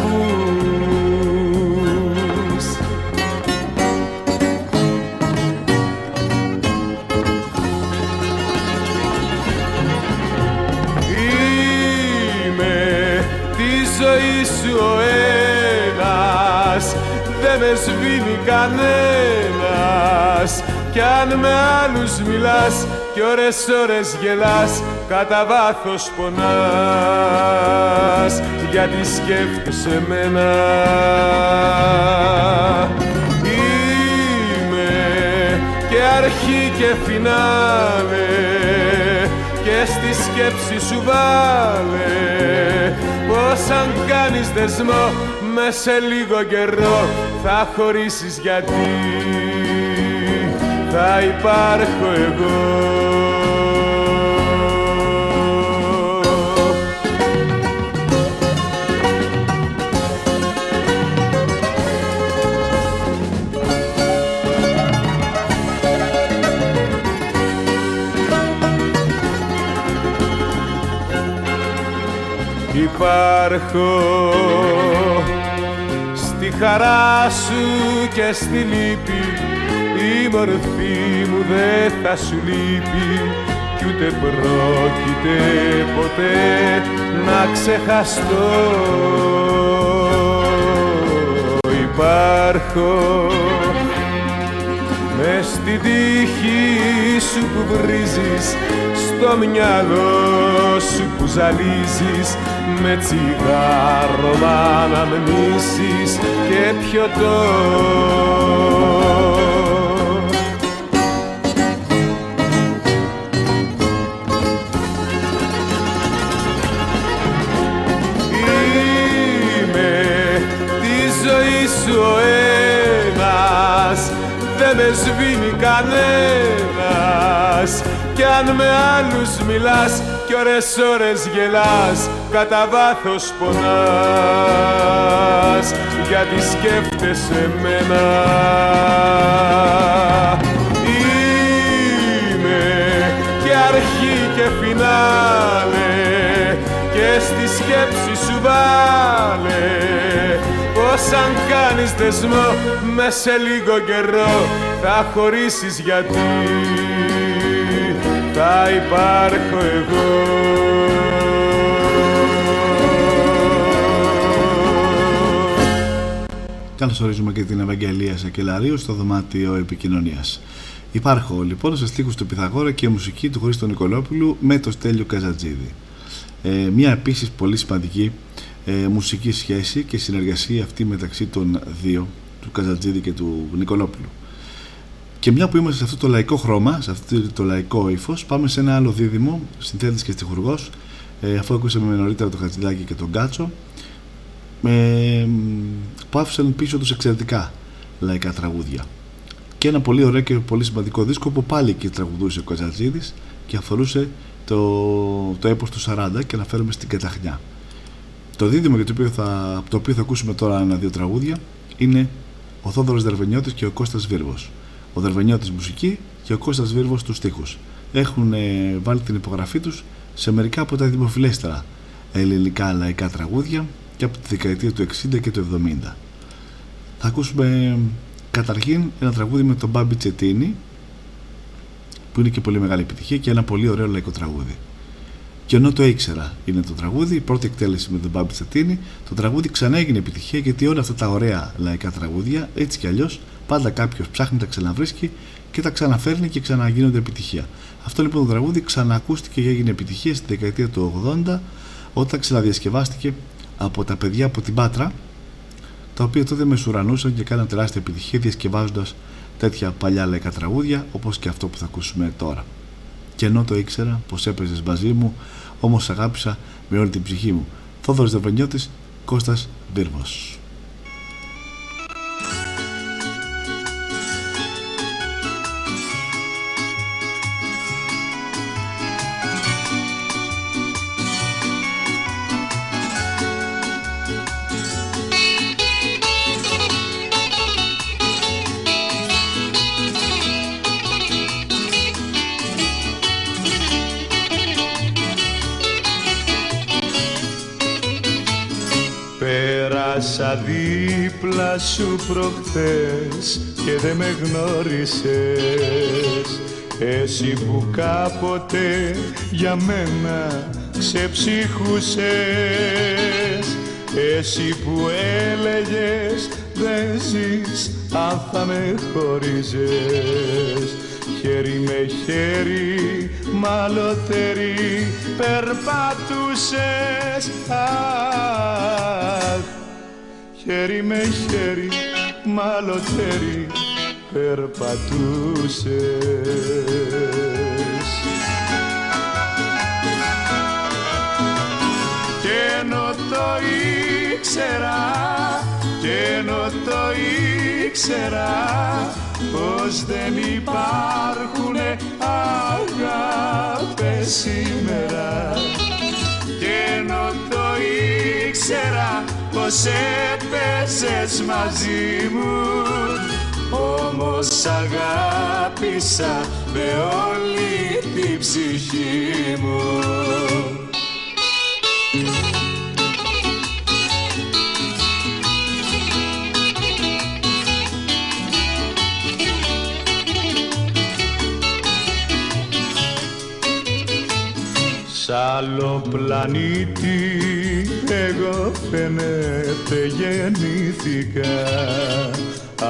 Speaker 15: Είμαι τη ζωή σου ο ένας, δεν με σβήνει κανένας κι αν με άλλους μιλάς κι ώρες ώρες γελάς κατά βάθος πονάς γιατί σκέφτεσαι μένα. Είμαι και αρχή και φινάλε και στη σκέψη σου βάλε. Πως αν κάνεις δεσμό μες σε λίγο καιρό θα χωρίσεις γιατί. Θα υπάρχω εγώ Υπάρχω. Στη χαρά σου και στη λύπη η μορφή μου δεν θα σου λείπει. Κι ούτε πρόκειται ποτέ να ξεχαστώ. Υπάρχω μες στη τύχη σου που βρίζεις στο μυαλό σου που ζαλίζεις. Με τσιγάρο μ' αναμνήσεις και πιωτό Είμαι τη ζωή σου ο ένας δεν με σβήνει κανένας. Κι αν με άλλους μιλάς κι ώρες ώρες γελάς κατά βάθος πονάς. Γιατί σκέφτεσαι μένα αν κάνεις δεσμό με σε λίγο καιρό θα χωρίσεις γιατί θα υπάρχω εγώ
Speaker 4: Καλώς ορίζουμε και την Ευαγγελία Σακελαρίου στο δωμάτιο επικοινωνίας. Υπάρχω λοιπόν σε στίχους του Πυθαγόρα και μουσική του Χρήστο Νικολόπουλου με το Στέλιο Καζατζίδη. Ε, μια επίσης πολύ σημαντική ε, μουσική σχέση και συνεργασία αυτή μεταξύ των δύο, του Καζατζίδη και του Νικολόπουλου. Και μια που είμαστε σε αυτό το λαϊκό χρώμα, σε αυτό το λαϊκό ύφος, πάμε σε ένα άλλο δίδυμο, συνθέτης και στιχουργός, ε, αφού ακούσαμε νωρίτερα το Χατζηδάκι και τον Κάτσο, ε, που άφησαν πίσω τους εξαιρετικά λαϊκά τραγούδια. Και ένα πολύ ωραίο και πολύ σημαντικό δίσκο που πάλι και τραγουδούσε ο Καζατζίδης και αφορούσε το, το έπος του 40 και αναφέρομαι στην Καταχνιά. Το δίδυμο για το οποίο θα, το οποίο θα ακούσουμε τώρα ένα-δύο τραγούδια είναι ο Θόδωρος Δερβενιώτης και ο Κώστας Βίρβος. Ο Δερβενιώτης μουσική και ο Κώστας Βίρβος τους στίχους. Έχουν ε, βάλει την υπογραφή τους σε μερικά από τα δημοφιλέστερα ελληνικά λαϊκά τραγούδια και από τη δεκαετία του 60 και του 70. Θα ακούσουμε καταρχήν ένα τραγούδι με τον Μπάμπι Τσετίνη που είναι και πολύ μεγάλη επιτυχία και ένα πολύ ωραίο λαϊκό τραγούδι. Και ενώ το ήξερα είναι το τραγούδι, η πρώτη εκτέλεση με τον Μπάμπι Τσετίνη, το τραγούδι ξανά έγινε επιτυχία γιατί όλα αυτά τα ωραία λαϊκά τραγούδια, έτσι κι αλλιώς, πάντα κάποιος ψάχνει τα ξαναβρίσκει και τα ξαναφέρνει και ξαναγίνονται επιτυχία. Αυτό λοιπόν το τραγούδι ξανακούστηκε και έγινε επιτυχία στη δεκαετία του 80 όταν ξαναδιασκευάστηκε από τα παιδιά από την Πάτρα τα οποία τότε μεσουρανούσαν και κάναν τεράστια επιτυχία διασκευάζοντας τέτοια παλιά λαϊκά τραγούδια όπως και αυτό που θα ακούσουμε τώρα. και ενώ το ήξερα πως έπαιζες μαζί μου όμως αγάπησα με όλη την ψυχή μου. Θόδωρος Δεβενιώτης, Κώστας Βίρβος
Speaker 16: δίπλα σου προχθές και δεν με γνώρισες. Εσύ που κάποτε για μένα ξεψυχούσες Εσύ που έλεγες δεν ζεις αν θα με χωρίζες Χέρι με χέρι μαλωτέρι περπατούσες. Αχ, χέρι με χέρι μαλωτέρι περπατούσες. Κι ενώ το ήξερα, κι ενώ το ήξερα πως δεν υπάρχουνε αγάπες σήμερα κι ενώ το ήξερα πως έπαιζες μαζί μου. Όμως αγάπησα με όλη την ψυχή μου Σ' άλλο πλανήτη. Εγώ φαίνεται γεννήθηκα.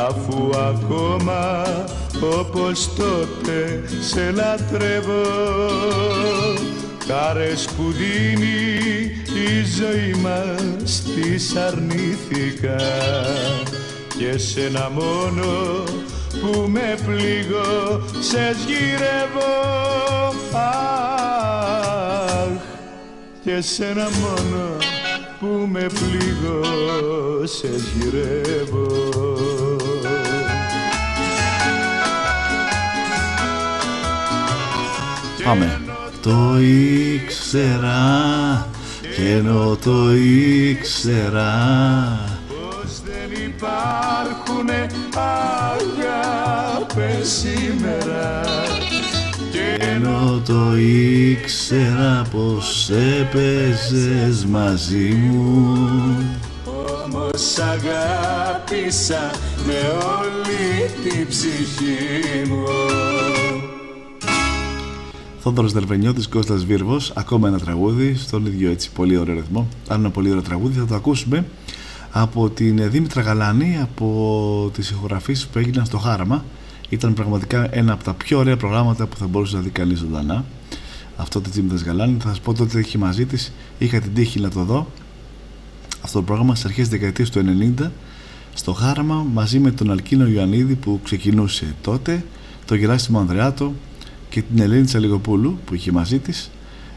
Speaker 16: Αφού ακόμα όπως τότε σε λατρεύω. Χάρες που δίνει η ζωή μας τις αρνήθηκα. Και σε ένα μόνο που με πληγώ σε γυρεύω Αχ, και σε ένα μόνο που με πληγώ σε γυρεύω
Speaker 4: Πάμε. Το ήξερα και ενώ το ήξερα
Speaker 16: πως δεν υπάρχουνε αγάπες σήμερα
Speaker 4: και ενώ το ήξερα πως έπαιζες μαζί μου
Speaker 16: όμως αγάπησα με όλη την ψυχή μου
Speaker 4: Θόδωρος Δερβενιώτης, Κώστας Βίρβος, ακόμα ένα τραγούδι, στον ίδιο έτσι πολύ ωραίο ρυθμό. Αν ένα πολύ ωραίο τραγούδι θα το ακούσουμε από την Δήμητρα Γαλάνη, από τις ηχογραφήσεις που έγιναν στο Χάραμα. Ήταν πραγματικά ένα από τα πιο ωραία προγράμματα που θα μπορούσε να δει κανείς ζωντανά. Αυτό τη Δήμητρα Γαλάνη. Θα σας πω τότε έχει μαζί της, είχα την τύχη να το δω. Αυτό το πρόγραμμα στις αρχές δεκαετίας του 90 στο Χάραμα μαζί με τον Αλκίνο Ιωαννίδη που ξεκινούσε τότε, τον Γεράσιμο Ανδρεάτο, και την Ελένη Τσαλιγοπούλου που είχε μαζί της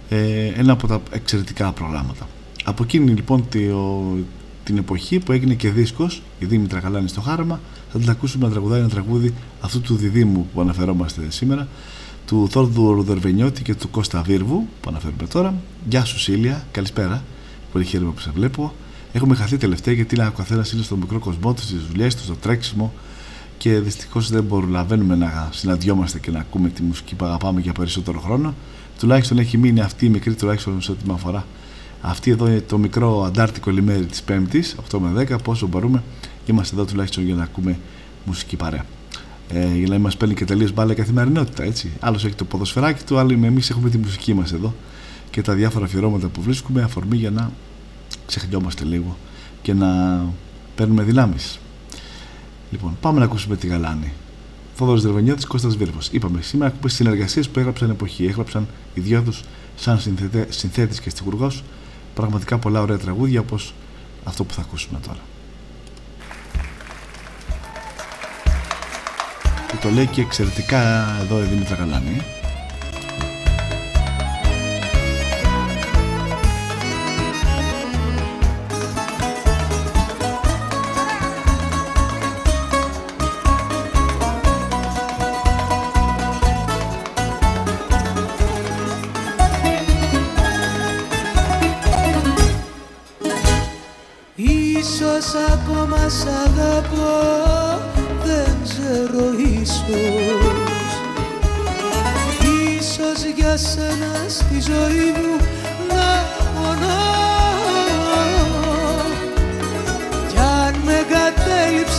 Speaker 4: ε, ένα από τα εξαιρετικά προγράμματα. Από εκείνη λοιπόν την εποχή που έγινε και δίσκος η Δήμητρα Καλάνη στο Χάραμα θα την ακούσουμε να τραγουδάει ένα τραγούδι αυτού του διδήμου που αναφερόμαστε σήμερα του Θόρδου Δερβενιώτη και του Κώστα Βίρβου που αναφέρουμε τώρα. Γεια σου Σίλια, καλησπέρα. Πολύ χαίρομαι που σε βλέπω. Έχουμε χαθεί τελευταία γιατί ο καθένας είναι στο μικρό κοσμό του, στις δουλειές του, στο τρέξιμο, και δυστυχώς δεν προλαβαίνουμε να συναντιόμαστε και να ακούμε τη μουσική που αγαπάμε για περισσότερο χρόνο. Τουλάχιστον έχει μείνει αυτή η μικρή, τουλάχιστον σε ό,τι με αφορά. Αυτή εδώ είναι το μικρό αντάρτικο λιμέρι της Πέμπτης, 8 με 10. Πόσο μπορούμε, είμαστε εδώ τουλάχιστον για να ακούμε μουσική παρέα. Ε, για να μας παίρνει και τελείως μπάλα καθημερινότητα. Έτσι. Άλλος έχει το ποδοσφαιράκι του, άλλοι εμείς έχουμε τη μουσική μας εδώ και τα διάφορα αφιερώματα που βρίσκουμε αφορμή για να ξεχνιόμαστε λίγο και να παίρνουμε δυνάμεις. Λοιπόν, πάμε να ακούσουμε τη Γαλάνη. Θόδωρος Δερβενιώτη, Κώστας Βίρβος. Είπαμε σήμερα ακούμε συνεργασίες που έγραψαν εποχή. Έγραψαν οι δυο τους σαν συνθέτης και στιγουργός πραγματικά πολλά ωραία τραγούδια όπως αυτό που θα ακούσουμε τώρα. Και το λέει και εξαιρετικά εδώ η Δήμητρα Γαλάνη.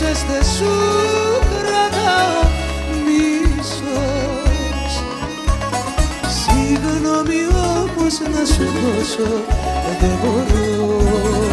Speaker 17: Εγκατέλειψες δεν σου κρατάω μίσος. Συγγνώμη όμως να σου δώσω δεν μπορώ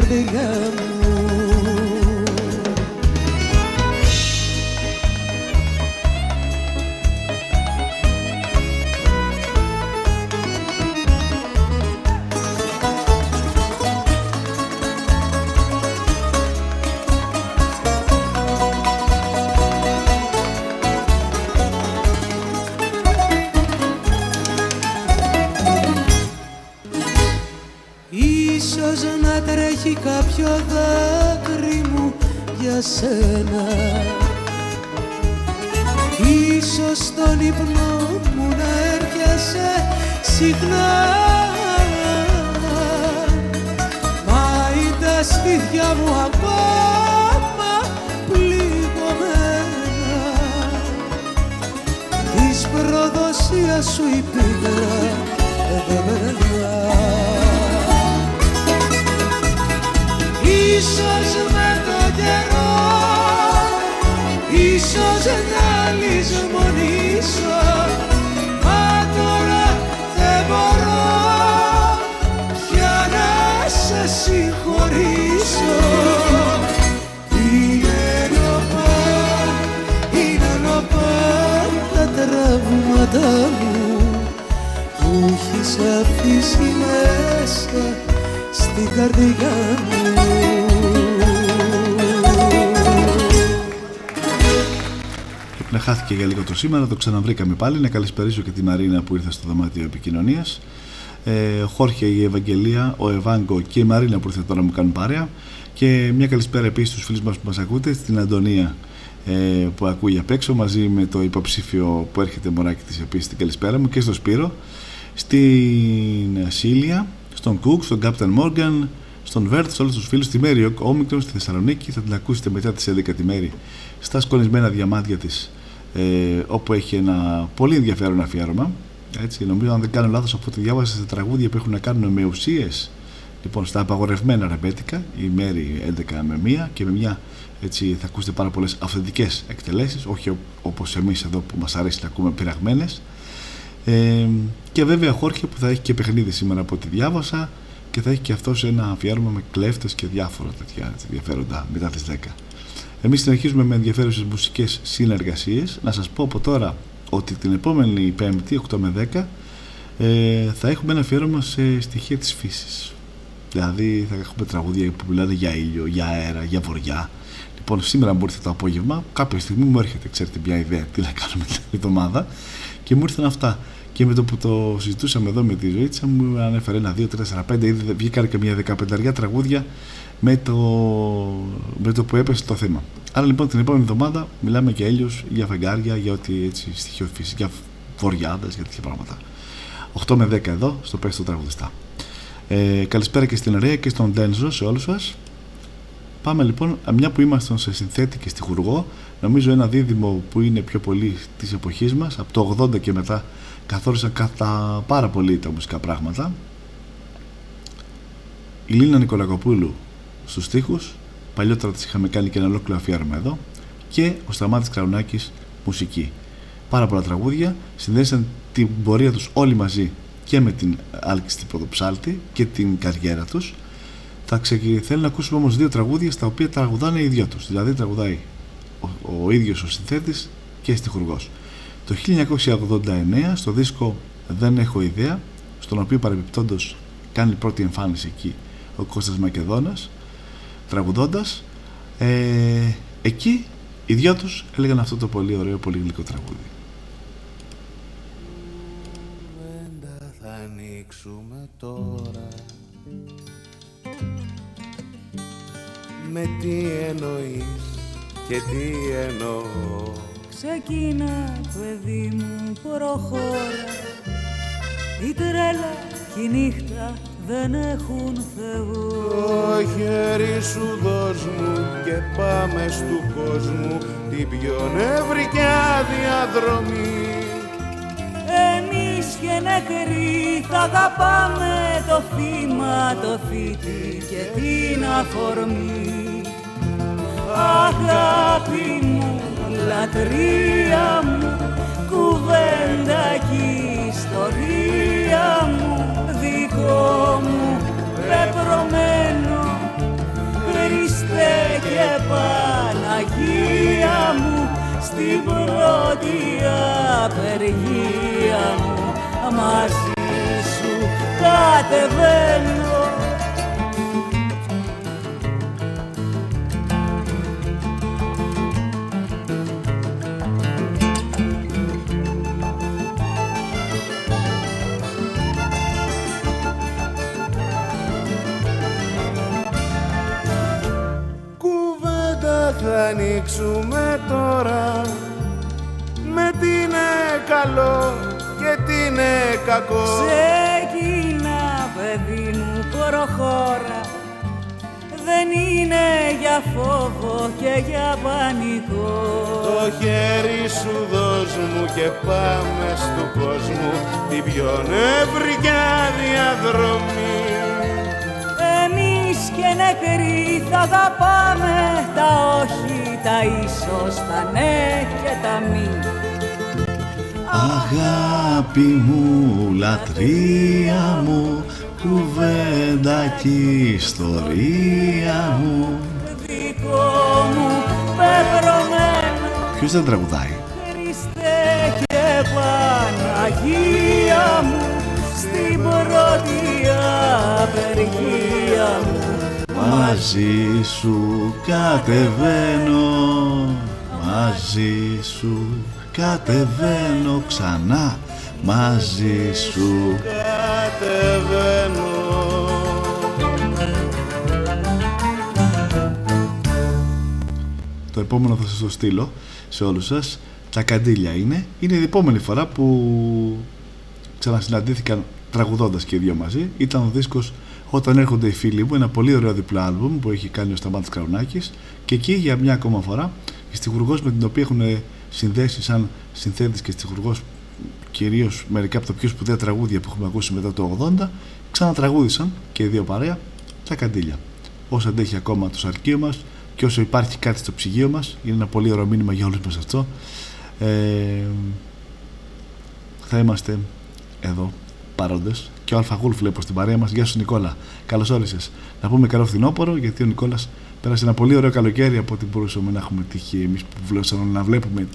Speaker 17: Στην σένα. Ίσως στον ύπνο μου να έρχεσαι συχνά. Μα είναι τα στήθια μου ακόμα πληγωμένα Της προδοσίας σου η πίκρα εδεμένα Ίσως με το καιρό λησμονήσω Μα τώρα δεν μπορώ Πια να σε συγχωρήσω. Είναι νοπά, είναι νοπά Τα τραύματα μου Που έχεις αφήσει μέσα στην καρδιά μου
Speaker 4: χάθηκε για λίγο το σήμερα, το ξαναβρήκαμε πάλι. Να καλησπερίσω και τη Μαρίνα που ήρθε στο δωμάτιο επικοινωνίας. Ε, ο Χόρχε, η Ευαγγελία, ο Ευάγκο και η Μαρίνα που ήρθε τώρα να μου κάνουν παρέα. Και μια καλησπέρα επίσης στους φίλους μας που μας ακούτε, στην Αντωνία ε, που ακούει απ' έξω, μαζί με το υποψήφιο που έρχεται μωράκι της επίση την καλησπέρα μου και στο Σπύρο, στην Σίλια, στον Κουκ, στον Κάπταν Μόργαν, στον Βέρτ, σε όλους τους φίλους, στη Μέρη Όμικρον, στη Θεσσαλονίκη. Θα την ακούσετε μετά τις 11 τη μέρη στα σκονισμένα διαμάντια της, ε, όπου έχει ένα πολύ ενδιαφέρον αφιέρωμα. Έτσι, νομίζω, αν δεν κάνω λάθος, από ό,τι διάβασα σε τραγούδια που έχουν να κάνουν με ουσίες. Λοιπόν, στα απαγορευμένα ρεμπέτικα, η μέρη 11 με 1 και με μια έτσι θα ακούσετε πάρα πολλές αυθεντικές εκτελέσεις, όχι όπως εμείς εδώ που μας αρέσει να ακούμε πειραγμένες. Ε, και βέβαια Χόρχε που θα έχει και παιχνίδι σήμερα από ό,τι διάβασα και θα έχει και αυτός ένα αφιέρωμα με κλέφτες και διάφορα τέτοια ενδιαφέροντα μετά τις 10. Εμείς συνεχίζουμε με ενδιαφέρουσες μουσικές συνεργασίες. Να σας πω από τώρα ότι την επόμενη Πέμπτη, 8 με 10, ε, θα έχουμε ένα αφιέρωμα σε στοιχεία της φύσης. Δηλαδή θα έχουμε τραγούδια που μιλάνε για ήλιο, για αέρα, για βοριά. Λοιπόν, σήμερα μου ήρθε το απόγευμα, κάποια στιγμή μου έρχεται, ξέρετε, μια ιδέα τι να κάνουμε την εβδομάδα και μου ήρθαν αυτά. Και με το που το συζητούσαμε εδώ με τη ζωή της μου ανέφερε ένα, δύο, τρία, πέντε, ήδη βγήκαν και μια δεκαπενταριά τραγούδια με το, με το που έπεσε το θέμα. Άρα λοιπόν την επόμενη εβδομάδα μιλάμε για έλιος, για φεγγάρια, για ό,τι έτσι στοιχείο φύση, για βοριάδες, για τέτοια πράγματα. 8 με 10 εδώ στο Πες το Τραγουδιστά. Ε, καλησπέρα και στην Ρέα και στον Ντένζο σε όλους σας. Πάμε λοιπόν, μια που ήμασταν σε συνθέτη και στη Χουργό, νομίζω ένα δίδυμο που είναι πιο πολύ της εποχής μας, από το 80 και μετά καθόρισαν κατά πάρα πολύ τα μουσικά πράγματα. Η Λίνα Νικολακοπούλου στους στίχους, παλιότερα της είχαμε κάνει και ένα ολόκληρο αφιέρωμα εδώ, και ο Σταμάτης Κραουνάκης μουσική. Πάρα πολλά τραγούδια, συνδέσαν την πορεία τους όλοι μαζί και με την άλκηστη ποδοψάλτη και την καριέρα τους. Θα ξε... Θέλω να ακούσουμε όμως δύο τραγούδια στα οποία τραγουδάνε οι δυο τους. Δηλαδή τραγουδάει ο, ο ίδιος ο συνθέτης και στιχουργός. Το 1989 στο δίσκο Δεν έχω ιδέα, στον οποίο παρεμπιπτόντως κάνει πρώτη εμφάνιση εκεί ο Κώστας Μακεδόνας, τραγουδώντας ε, εκεί οι δυο τους έλεγαν αυτό το πολύ ωραίο πολύ γλυκό τραγούδι.
Speaker 9: Θα ανοίξουμε τώρα. Με τι εννοείς και τι εννοώ.
Speaker 10: Ξεκίνα παιδί μου προχώρα. Η τρέλα και η νύχτα δεν έχουν Θεό
Speaker 9: Το χέρι σου δώσ' μου και πάμε στου κόσμου. Την πιο νευρικιά διαδρομή
Speaker 10: Εμείς και νεκροί θα αγαπάμε το θύμα, το θήτη και την αφορμή. Αγάπη μου, λατρεία μου, κουβέντα και ιστορία μου δικό μου πεπρωμένο Χριστέ και Παναγία μου στην πρώτη απεργία μου μαζί σου κατεβαίνω
Speaker 9: θα ανοίξουμε τώρα. Με τι είναι καλό και τι είναι κακό.
Speaker 10: Ξεκίνα παιδί μου προχώρα. Δεν είναι για φόβο και για πανικό.
Speaker 9: Το χέρι σου δώσ' μου και πάμε στου κόσμου την πιο νευρικιά διαδρομή.
Speaker 10: Εμείς και νεκροί θα αγαπάμε. Τα όχι, τα ίσως, τα ναι και τα μη.
Speaker 4: Αγάπη μου, λατρεία μου, κουβέντα και ιστορία μου.
Speaker 10: Δικό μου πεπρωμένο.
Speaker 4: Ποιος δεν τραγουδάει;
Speaker 10: Χριστέ και Παναγία μου στην πρώτη απεργία μου
Speaker 4: Μαζί σου κατεβαίνω Μαζί σου κατεβαίνω ξανά Μαζί σου
Speaker 9: κατεβαίνω.
Speaker 4: Το επόμενο θα σας το στείλω σε όλους σας. Τα καντήλια είναι. Είναι η επόμενη φορά που ξανασυναντήθηκαν τραγουδώντας και οι δύο μαζί. Ήταν ο δίσκος όταν έρχονται οι φίλοι μου, ένα πολύ ωραίο διπλό άλμπουμ που έχει κάνει ο Σταμάτης Κραουνάκης και εκεί για μια ακόμα φορά η στιχουργός με την οποία έχουν συνδέσει σαν συνθέτης και στιχουργός κυρίως μερικά από τα πιο σπουδαία τραγούδια που έχουμε ακούσει μετά το 80 ξανατραγούδησαν και οι δύο παρέα τα καντήλια. Όσο αντέχει ακόμα το σαρκείο μας και όσο υπάρχει κάτι στο ψυγείο μας είναι ένα πολύ ωραίο μήνυμα για όλους μας αυτό ε, θα είμαστε εδώ παρόντες και ο Αλφα Γούλφ βλέπω στην παρέα μας. Γεια σου Νικόλα. Καλώς όρισες. Να πούμε καλό φθινόπωρο γιατί ο Νικόλας πέρασε ένα πολύ ωραίο καλοκαίρι από ό,τι μπορούσαμε να έχουμε τύχει εμείς που βλέπαμε να βλέπουμε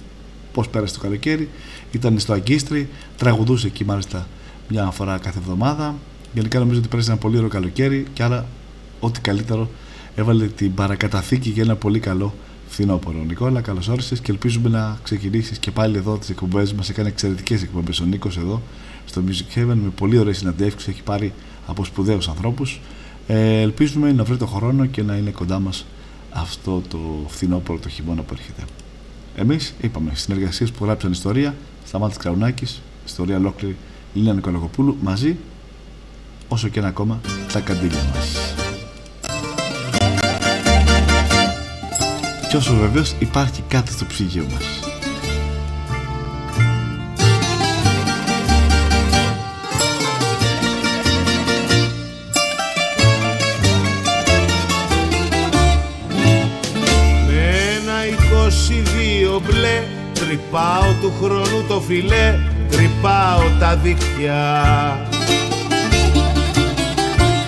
Speaker 4: πώς πέρασε το καλοκαίρι. Ήταν στο Αγκίστρι, τραγουδούσε εκεί μάλιστα μια φορά κάθε εβδομάδα. Γενικά νομίζω ότι πέρασε ένα πολύ ωραίο καλοκαίρι και άρα ό,τι καλύτερο έβαλε την παρακαταθήκη για ένα πολύ καλό φθινόπωρο. Νικόλα, καλώς όρισες και ελπίζουμε να ξεκινήσεις και πάλι εδώ τις εκπομπές μας. Έκανε εξαιρετικές εκπομπές ο Νίκος εδώ στο Music Heaven με πολύ ωραίες συναντεύξει. Έχει πάρει από σπουδαίους ανθρώπους. Ε, ελπίζουμε να βρει το χρόνο και να είναι κοντά μας αυτό το φθινόπωρο, το χειμώνα που έρχεται. Εμείς είπαμε συνεργασίες που γράψαν ιστορία, Σταμάτης Κραουνάκης, ιστορία ολόκληρη Λίνα Νικολακοπούλου, μαζί όσο και ένα ακόμα τα καντήλια μας. Και όσο βεβαίως υπάρχει κάτι στο ψυγείο μας.
Speaker 9: Τρυπάω του χρόνου το φιλέ Τρυπάω τα δίχτυα.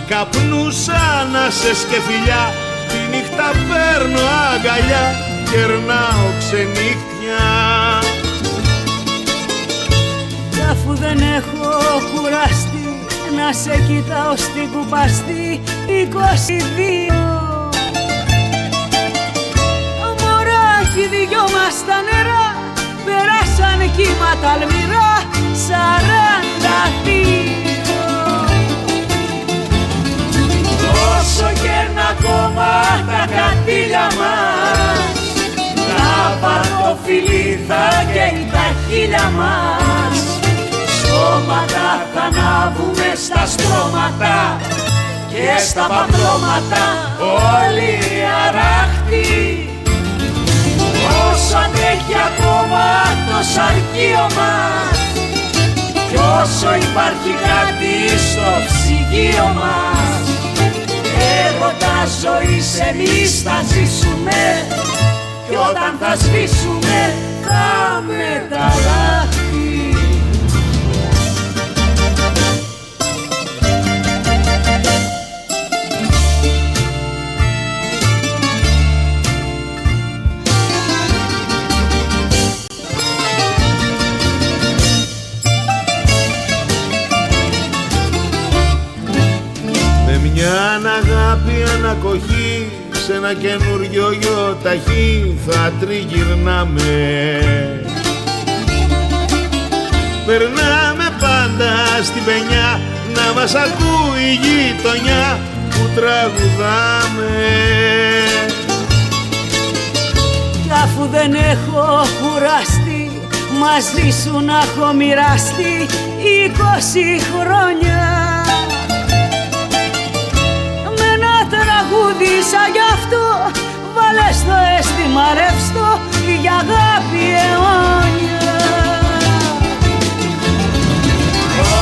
Speaker 9: Καπνούς άνασες και φιλιά Τη νύχτα παίρνω αγκαλιά Κερνάω ξενύχτια.
Speaker 10: Κι αφού δεν έχω κουραστεί Να σε κοιτάω στην κουπαστή 22
Speaker 18: κι δυο μας τα νερά περάσαν κύματα αλμυρά σαράντα δύο
Speaker 10: Όσο και να ακόμα τα κατήλια μας να το φιλί θα καίει τα χείλια μας. Σώματα θα ανάβουμε στα στρώματα και στα παπλώματα όλοι αράχτοι Όσο αντέχει ακόμα το σαρκείο μας; Κι όσο υπάρχει κάτι στο ψυγείο μας; Έρωτα ζωής εμείς θα ζήσουμε. Κι όταν θα σβήσουμε θα μεταλλάχθει
Speaker 9: μια αγάπη ανακοχή σε ένα καινούριο γιοταχή θα τριγυρνάμε. Περνάμε πάντα στην πενιά να μας ακούει η γειτονιά που τραγουδάμε.
Speaker 18: Κι αφού δεν έχω κουραστεί μαζί σου να έχω μοιραστεί είκοσι χρόνια τραγούδισα γι' αυτό. Βάλε στο αίσθημα ρεύστο για αγάπη αιώνια.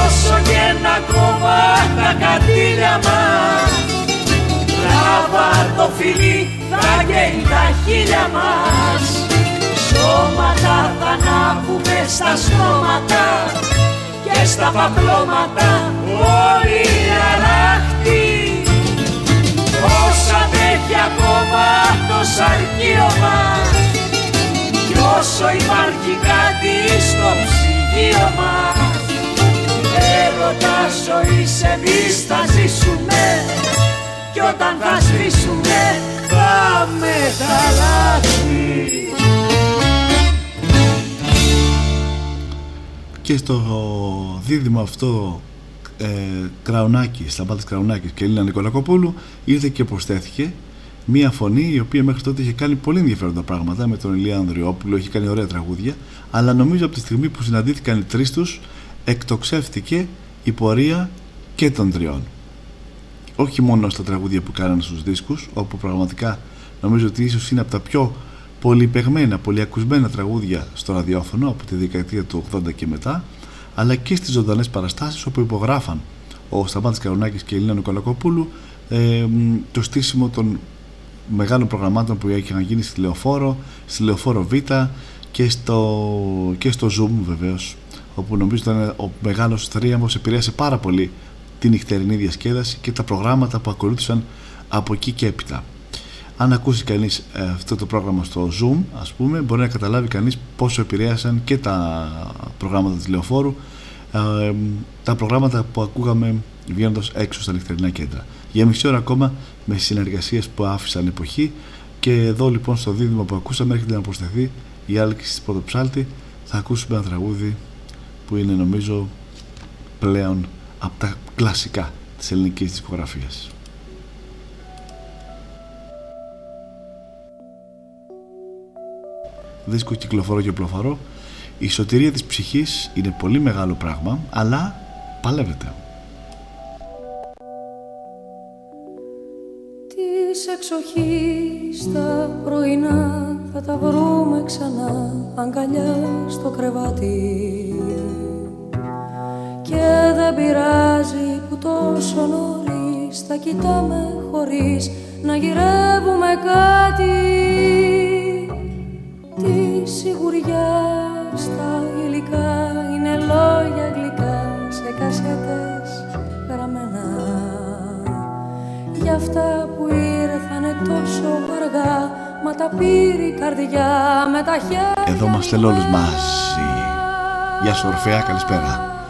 Speaker 10: Όσο και να κόβα τα κατήλια μας Τράβα το φιλί θα καίει τα χείλια μας. Σώματα θα ανάβουμε στα στρώματα και στα παπλώματα όλοι αντέχει ακόμα το σαρκείο μας Κι όσο υπάρχει κάτι στο ψυγείο μας Έρωτα ζωής εμείς θα ζήσουμε. Κι όταν θα σβήσουμε θα μεταλλάξει
Speaker 4: Και στο δίδυμο αυτό ε, Κραουνάκης, Σταμπάτης Κραουνάκης και Ελίνα Νικολακοπούλου ήρθε και προσθέθηκε μία φωνή η οποία μέχρι τότε είχε κάνει πολύ ενδιαφέροντα πράγματα με τον Ηλία Ανδριόπουλο, είχε κάνει ωραία τραγούδια αλλά νομίζω από τη στιγμή που συναντήθηκαν οι τρεις τους εκτοξεύτηκε η πορεία και των τριών. Όχι μόνο στα τραγούδια που κάνανε στους δίσκους όπου πραγματικά νομίζω ότι ίσως είναι από τα πιο πολυπεγμένα, πολυακουσμένα τραγούδια στο ραδιόφωνο από τη δεκαετία του 80 και μετά αλλά και στις ζωντανές παραστάσεις όπου υπογράφαν ο Σταμάτης Καρουνάκης και η Ελίνα Νικολακοπούλου ε, το στήσιμο των μεγάλων προγραμμάτων που είχαν γίνει στη Λεωφόρο, στη Λεωφόρο Β και στο, και στο Zoom βεβαίως όπου νομίζω ήταν ο μεγάλος θρίαμβος επηρέασε πάρα πολύ την νυχτερινή διασκέδαση και τα προγράμματα που ακολούθησαν από εκεί και έπειτα. Αν ακούσει κανείς ε, αυτό το πρόγραμμα στο Zoom ας πούμε μπορεί να καταλάβει κανείς πόσο επηρέασαν και τα προγράμματα της Λεωφόρου ε, τα προγράμματα που ακούγαμε βγαίνοντας έξω στα νυχτερινά κέντρα. Για μισή ώρα ακόμα με συνεργασίες που άφησαν εποχή. Και εδώ λοιπόν στο δίδυμο που ακούσαμε έρχεται να προσθεθεί η άλξη της Πρωτοψάλτη. Θα ακούσουμε ένα τραγούδι που είναι νομίζω πλέον από τα κλασικά της ελληνικής δισκογραφίας. δίσκο κυκλοφορώ και πλοφορώ. Η σωτηρία της ψυχής είναι πολύ μεγάλο πράγμα αλλά παλεύεται
Speaker 18: Της εξοχής τα πρωινά θα τα βρούμε ξανά αγκαλιά στο κρεβάτι. Και δεν πειράζει που τόσο νωρίς θα κοιτάμε χωρίς να γυρεύουμε κάτι. Τη σιγουριά στα υλικά είναι λόγια γλυκά σε κασέτες για αυτά που ήρθανε τόσο αργά. Μα τα πήρε η καρδιά με τα χέρια
Speaker 4: Εδώ είμαστε όλους μαζί. Γεια σου Ορφέα, καλησπέρα.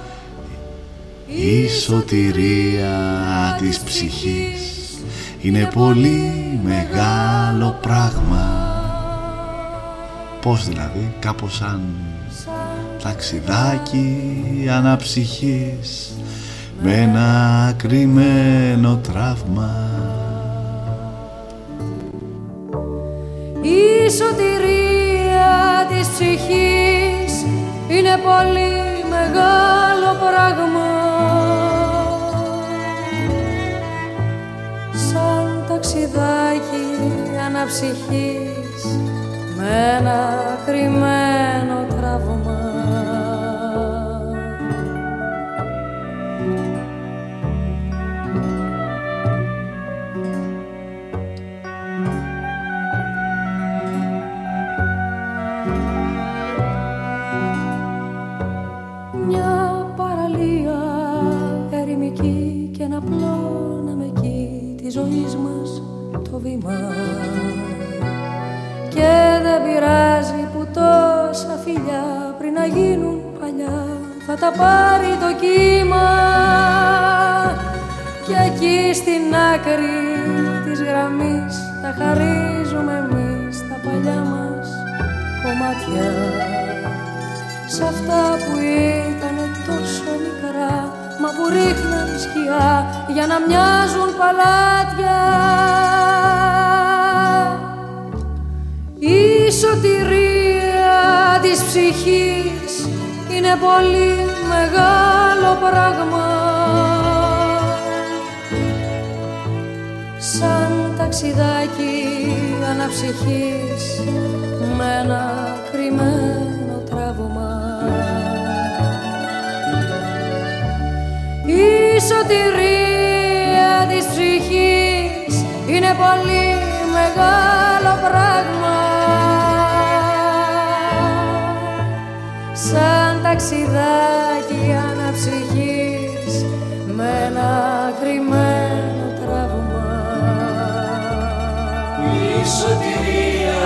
Speaker 4: Η σωτηρία της ψυχής είναι πολύ μεγάλο πράγμα. Πώς δηλαδή, κάπως σαν ταξιδάκι αναψυχής με ένα κρυμμένο τραύμα.
Speaker 18: Η σωτηρία της ψυχής είναι πολύ μεγάλο πράγμα. Σαν ταξιδάκι αναψυχής με ένα κρυμμένο τραύμα βήμα. Και δεν πειράζει που τόσα φιλιά πριν να γίνουν παλιά. Θα τα πάρει το κύμα. Και εκεί στην άκρη της γραμμής θα χαρίζουμε εμείς τα παλιά μας κομμάτια. Σ' αυτά που ήταν τόσο μικρά μα που ρίχναν σκιά για να μοιάζουν παλάτια. Η σωτηρία της ψυχής είναι πολύ μεγάλο πράγμα. Σαν ταξιδάκι αναψυχής με ένα κρυμμένο σωτηρία της ψυχής. Είναι πολύ μεγάλο πράγμα. Σαν ταξιδάκι αναψυχής με ένα κρυμμένο τραύμα.
Speaker 10: Η σωτηρία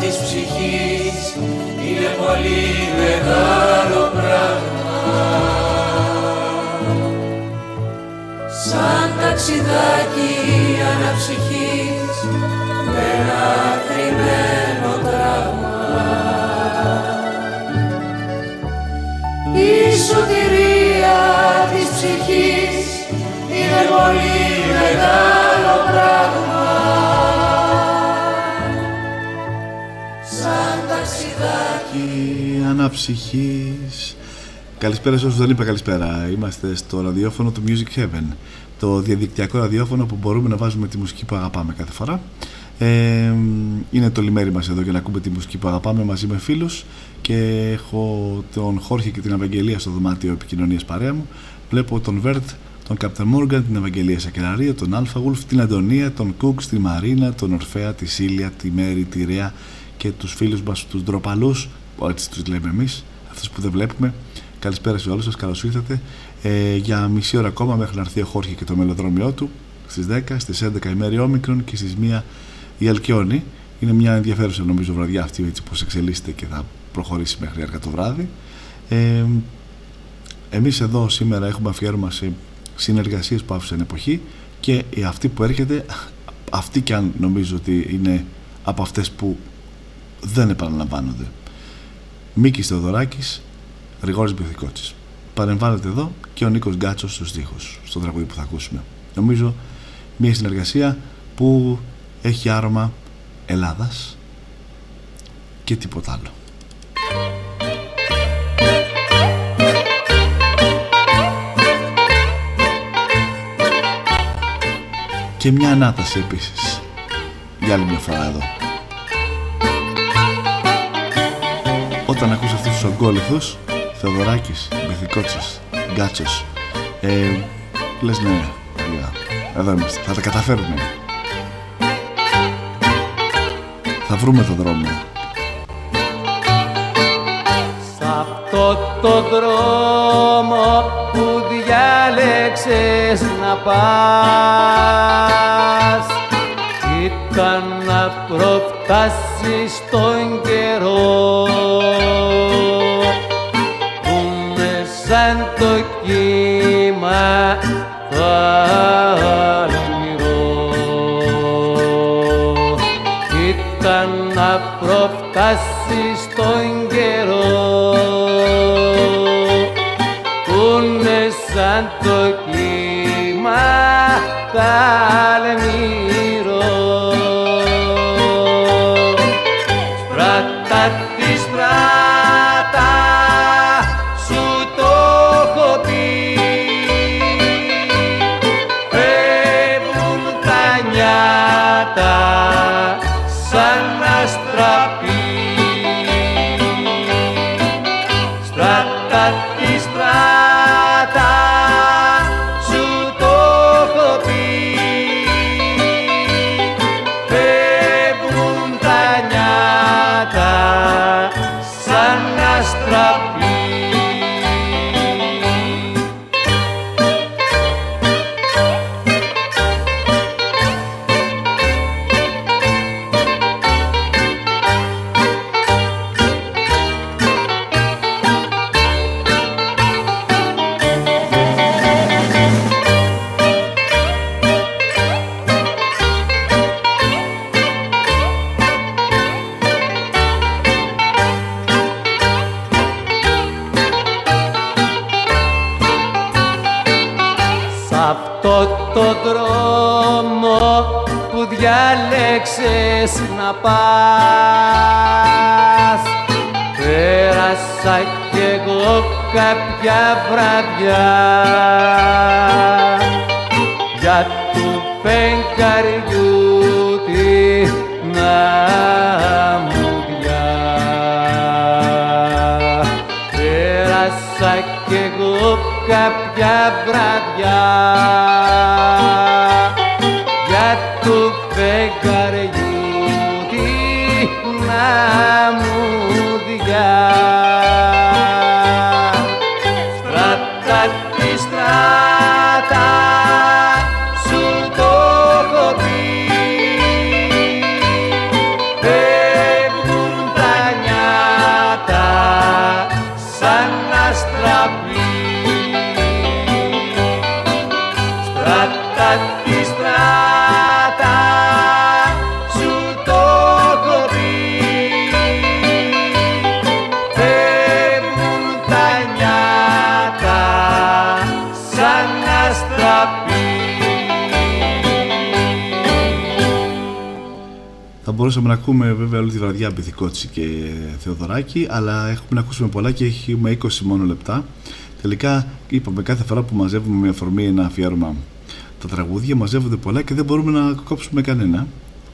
Speaker 10: της ψυχής είναι πολύ μεγάλο πράγμα ταξιδάκι αναψυχής με ένα κρυμμένο τραύμα Η σωτηρία της ψυχής είναι πολύ μεγάλο πράγμα σαν ταξιδάκι
Speaker 4: αναψυχής Καλησπέρα σε όσους δεν είπα καλησπέρα. Είμαστε στο ραδιόφωνο του Music Heaven. Το διαδικτυακό ραδιόφωνο που μπορούμε να βάζουμε τη μουσική που αγαπάμε κάθε φορά. Ε, είναι το λημέρι μας εδώ για να ακούμε τη μουσική που αγαπάμε μαζί με φίλους και έχω τον Χόρχη και την Ευαγγελία στο δωμάτιο επικοινωνίας παρέα μου. Βλέπω τον Βέρτ, τον Captain Morgan, την Ευαγγελία Σακελαρία, τον Alpha Wolf, την Αντωνία, τον Κούκ, τη Μαρίνα, τον Ορφέα, τη Σίλια, τη Μέρη, τη Ρέα και τους φίλους μας τους ντροπαλούς, έτσι τους λέμε εμείς, αυτούς που δεν βλέπουμε. Καλησπέρα σε όλους σας, καλώς ήρθατε. Ε, για μισή ώρα ακόμα μέχρι να έρθει ο Χόρχη και το μελοδρόμιό του στις 10, στις 11 η μέρη Όμικρον και στις 1 η Αλκιόνη. Είναι μια ενδιαφέρουσα νομίζω βραδιά αυτή έτσι πως εξελίσσεται και θα προχωρήσει μέχρι αργά το βράδυ. Ε, εμείς εδώ σήμερα έχουμε αφιέρωμα σε συνεργασίες που άφησαν εποχή και η αυτή που έρχεται, αυτή και αν νομίζω ότι είναι από αυτές που δεν επαναλαμβάνονται. Μίκης Θεοδωράκης, Γρηγόρης Μπιθικότσης. Παρεμβάλλεται εδώ και ο Νίκος Γκάτσος στους δίχους, στο τραγούδι που θα ακούσουμε. Νομίζω μια συνεργασία που έχει άρωμα Ελλάδας και τίποτα άλλο. Και μια ανάταση επίσης για άλλη μια φορά εδώ. Όταν ακούς αυτούς τους ογκόληθους Θεοδωράκης, Μπιθικότσης, Γκάτσος. Ε, λες ναι, παιδιά, εδώ είμαστε, θα τα καταφέρουμε. Θα βρούμε το δρόμο.
Speaker 10: Σ' αυτό το δρόμο που διάλεξες να πας ήταν να προφτάσεις τον καιρό
Speaker 4: ακούμε βέβαια όλη τη βραδιά Μπιθικότσι και Θεοδωράκη, αλλά έχουμε να ακούσουμε πολλά και έχουμε 20 μόνο λεπτά. Τελικά, είπαμε κάθε φορά που μαζεύουμε με αφορμή ένα αφιέρωμα τα τραγούδια, μαζεύονται πολλά και δεν μπορούμε να κόψουμε κανένα.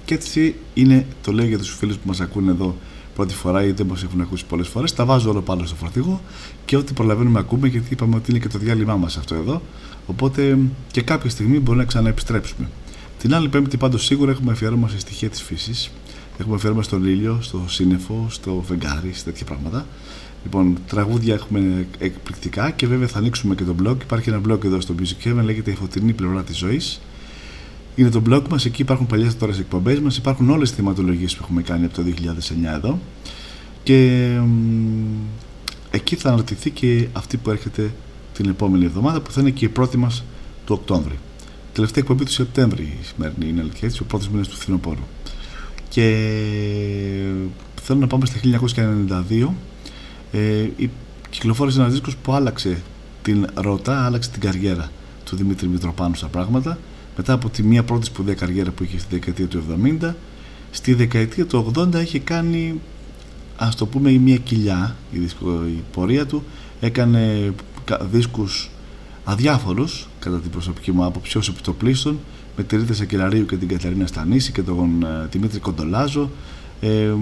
Speaker 4: Και έτσι είναι, το λέω για τους φίλους που μας ακούνε εδώ πρώτη φορά ή δεν μας έχουν ακούσει πολλές φορές. Τα βάζω όλο πάνω στο φορτηγό και ό,τι προλαβαίνουμε ακούμε, γιατί είπαμε ότι είναι και το διάλειμμά μας αυτό εδώ. Οπότε και κάποια στιγμή μπορεί να ξαναεπιστρέψουμε. Την άλλη Πέμπτη πάντως σίγουρα έχουμε αφιέρωμα σε στοιχεία της φύσης. Έχουμε αφιέρωμα στον ήλιο, στο σύννεφο, στο φεγγάρι, σε τέτοια πράγματα. Λοιπόν, τραγούδια έχουμε εκπληκτικά και βέβαια θα ανοίξουμε και το blog. Υπάρχει ένα blog εδώ στο Music Heaven, λέγεται Η Φωτεινή Πλευρά της Ζωής. Είναι το blog μας, εκεί υπάρχουν παλιές τώρα εκπομπές μας, υπάρχουν όλες οι θεματολογίες που έχουμε κάνει από το 2009 εδώ. Και μ, εκεί θα αναρτηθεί και αυτή που έρχεται την επόμενη εβδομάδα που θα είναι και η πρώτη μας του Οκτώβρη τελευταία εκπομπή του Σεπτέμβρη η σημερινή είναι αλήθεια έτσι, ο πρώτος μήνας του φθινοπόρου και θέλω να πάμε στα 1992 ε, κυκλοφόρησε ένας δίσκος που άλλαξε την ρότα, άλλαξε την καριέρα του Δημήτρη Μητροπάνου στα πράγματα. Μετά από τη μία πρώτη σπουδαία καριέρα που είχε στη δεκαετία του 70 στη δεκαετία του 80 είχε κάνει ας το πούμε η μία κοιλιά η, δίσκο, η πορεία του. Έκανε δίσκους αδιάφορους κατά την προσωπική μου άποψη ως επιτοπλίστων με τη Ρίτα Σακελαρίου και την Καταρίνα Στανίση και τον ε, Δημήτρη Κοντολάζο ε,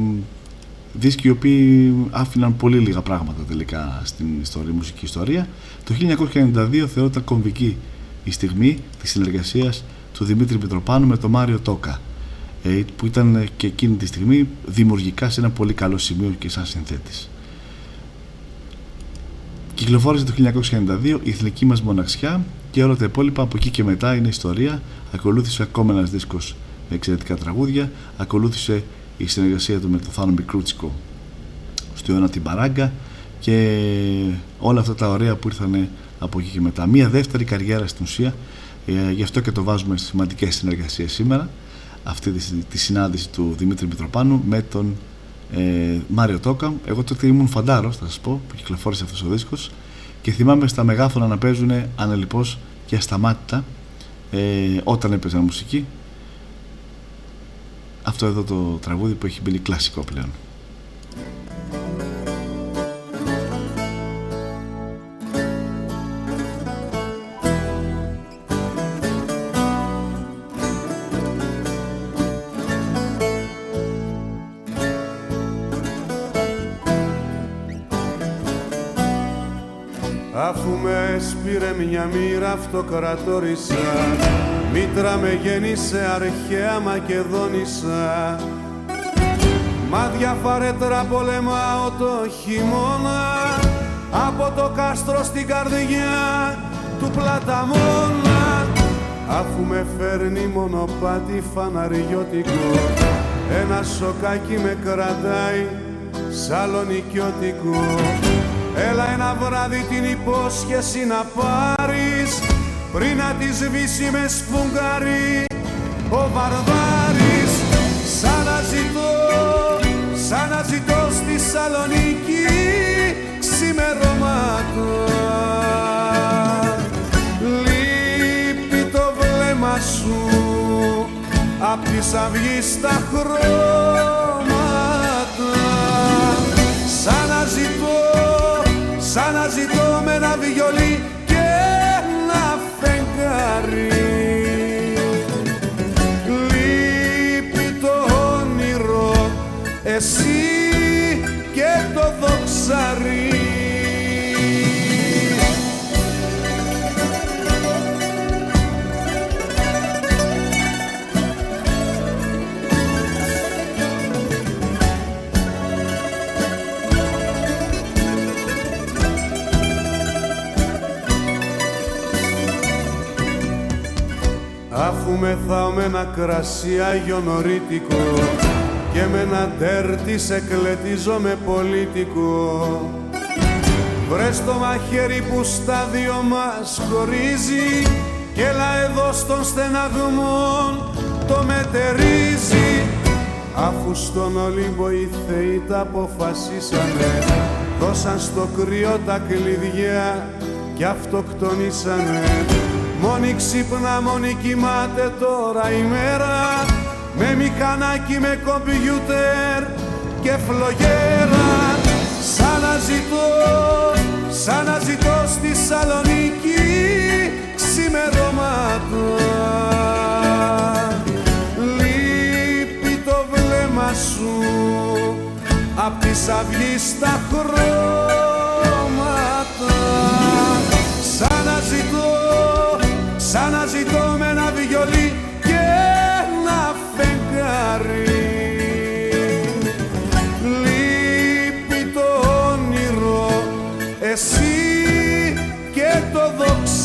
Speaker 4: δίσκοι οι οποίοι άφηναν πολύ λίγα πράγματα τελικά στην ιστορία, μουσική ιστορία. Το 1992 θεωρείται κομβική η στιγμή της συνεργασίας του Δημήτρη Μητροπάνου με τον Μάριο Τόκα ε, που ήταν και εκείνη τη στιγμή δημιουργικά σε ένα πολύ καλό σημείο και σαν συνθέτης Κυκλοφόρησε το 1992 η εθνική μας μοναξιά και όλα τα υπόλοιπα από εκεί και μετά είναι ιστορία. Ακολούθησε ακόμα ένας δίσκος με εξαιρετικά τραγούδια. Ακολούθησε η συνεργασία του με τον Θάνο Μικρούτσικο στο Ιωάννα την Παράγκα και όλα αυτά τα ωραία που ήρθαν από εκεί και μετά. Μία δεύτερη καριέρα στην ουσία, ε, γι' αυτό και το βάζουμε στις σημαντικές συνεργασίες σήμερα, αυτή τη, τη συνάντηση του Δημήτρη Μητροπάνου με τον ε, Μάριο Τόκα. Εγώ τότε ήμουν φαντάρος, θα σας πω, που κυκλοφόρησε αυτός ο δίσκος και θυμάμαι στα μεγάφωνα να παίζουν ανελιπώς και ασταμάτητα ε, όταν έπαιζαν μουσική αυτό εδώ το τραγούδι που έχει μπει κλασικό πλέον.
Speaker 15: Μοίρα αυτοκρατόρισα. Μήτρα με γέννησε αρχαία Μακεδόνισσα. Μα διαφαρέτρα πολεμάω το χειμώνα. Από το κάστρο στην καρδιά του πλαταμόνα. Αφού με φέρνει μονοπάτι φαναριώτικο Ένα σοκάκι με κρατάει σαλονικιώτικο Έλα ένα βράδυ την υπόσχεση να πάρεις πριν να τη σβήσει με σφουγγάρι. Ο Βαρβάρης σαν να ζητώ, σαν να ζητώ στη Σαλονίκη ξημερώματα Λείπει το βλέμμα σου απ' της αυγής τα χρώματα σαν να ζητώ με ένα βιολί Λείπει το όνειρο εσύ και το δοξαρί ένα κρασί αγιονορίτικο και με ένα τέρτι σε κλετίζω με πολίτικο. Βρες το μαχαίρι που στα δυο μας χωρίζει και έλα εδώ στον στεναγμό το μετερίζει. Αφού στον Ολύμπο οι θεοί τα αποφασίσανε δώσαν στο κρύο τα κλειδιά και αυτοκτονήσανε Μόνη ξύπνα, μόνη κοιμάται τώρα η μέρα. Με μηχανάκι, με κομπιούτερ και φλογέρα. Σαν να ζητώ, σαν να ζητώ στη Σαλονίκη ξημερώματα. Λείπει το βλέμμα σου απ' της αυγής τα χρώματα. Σαν να ζητώ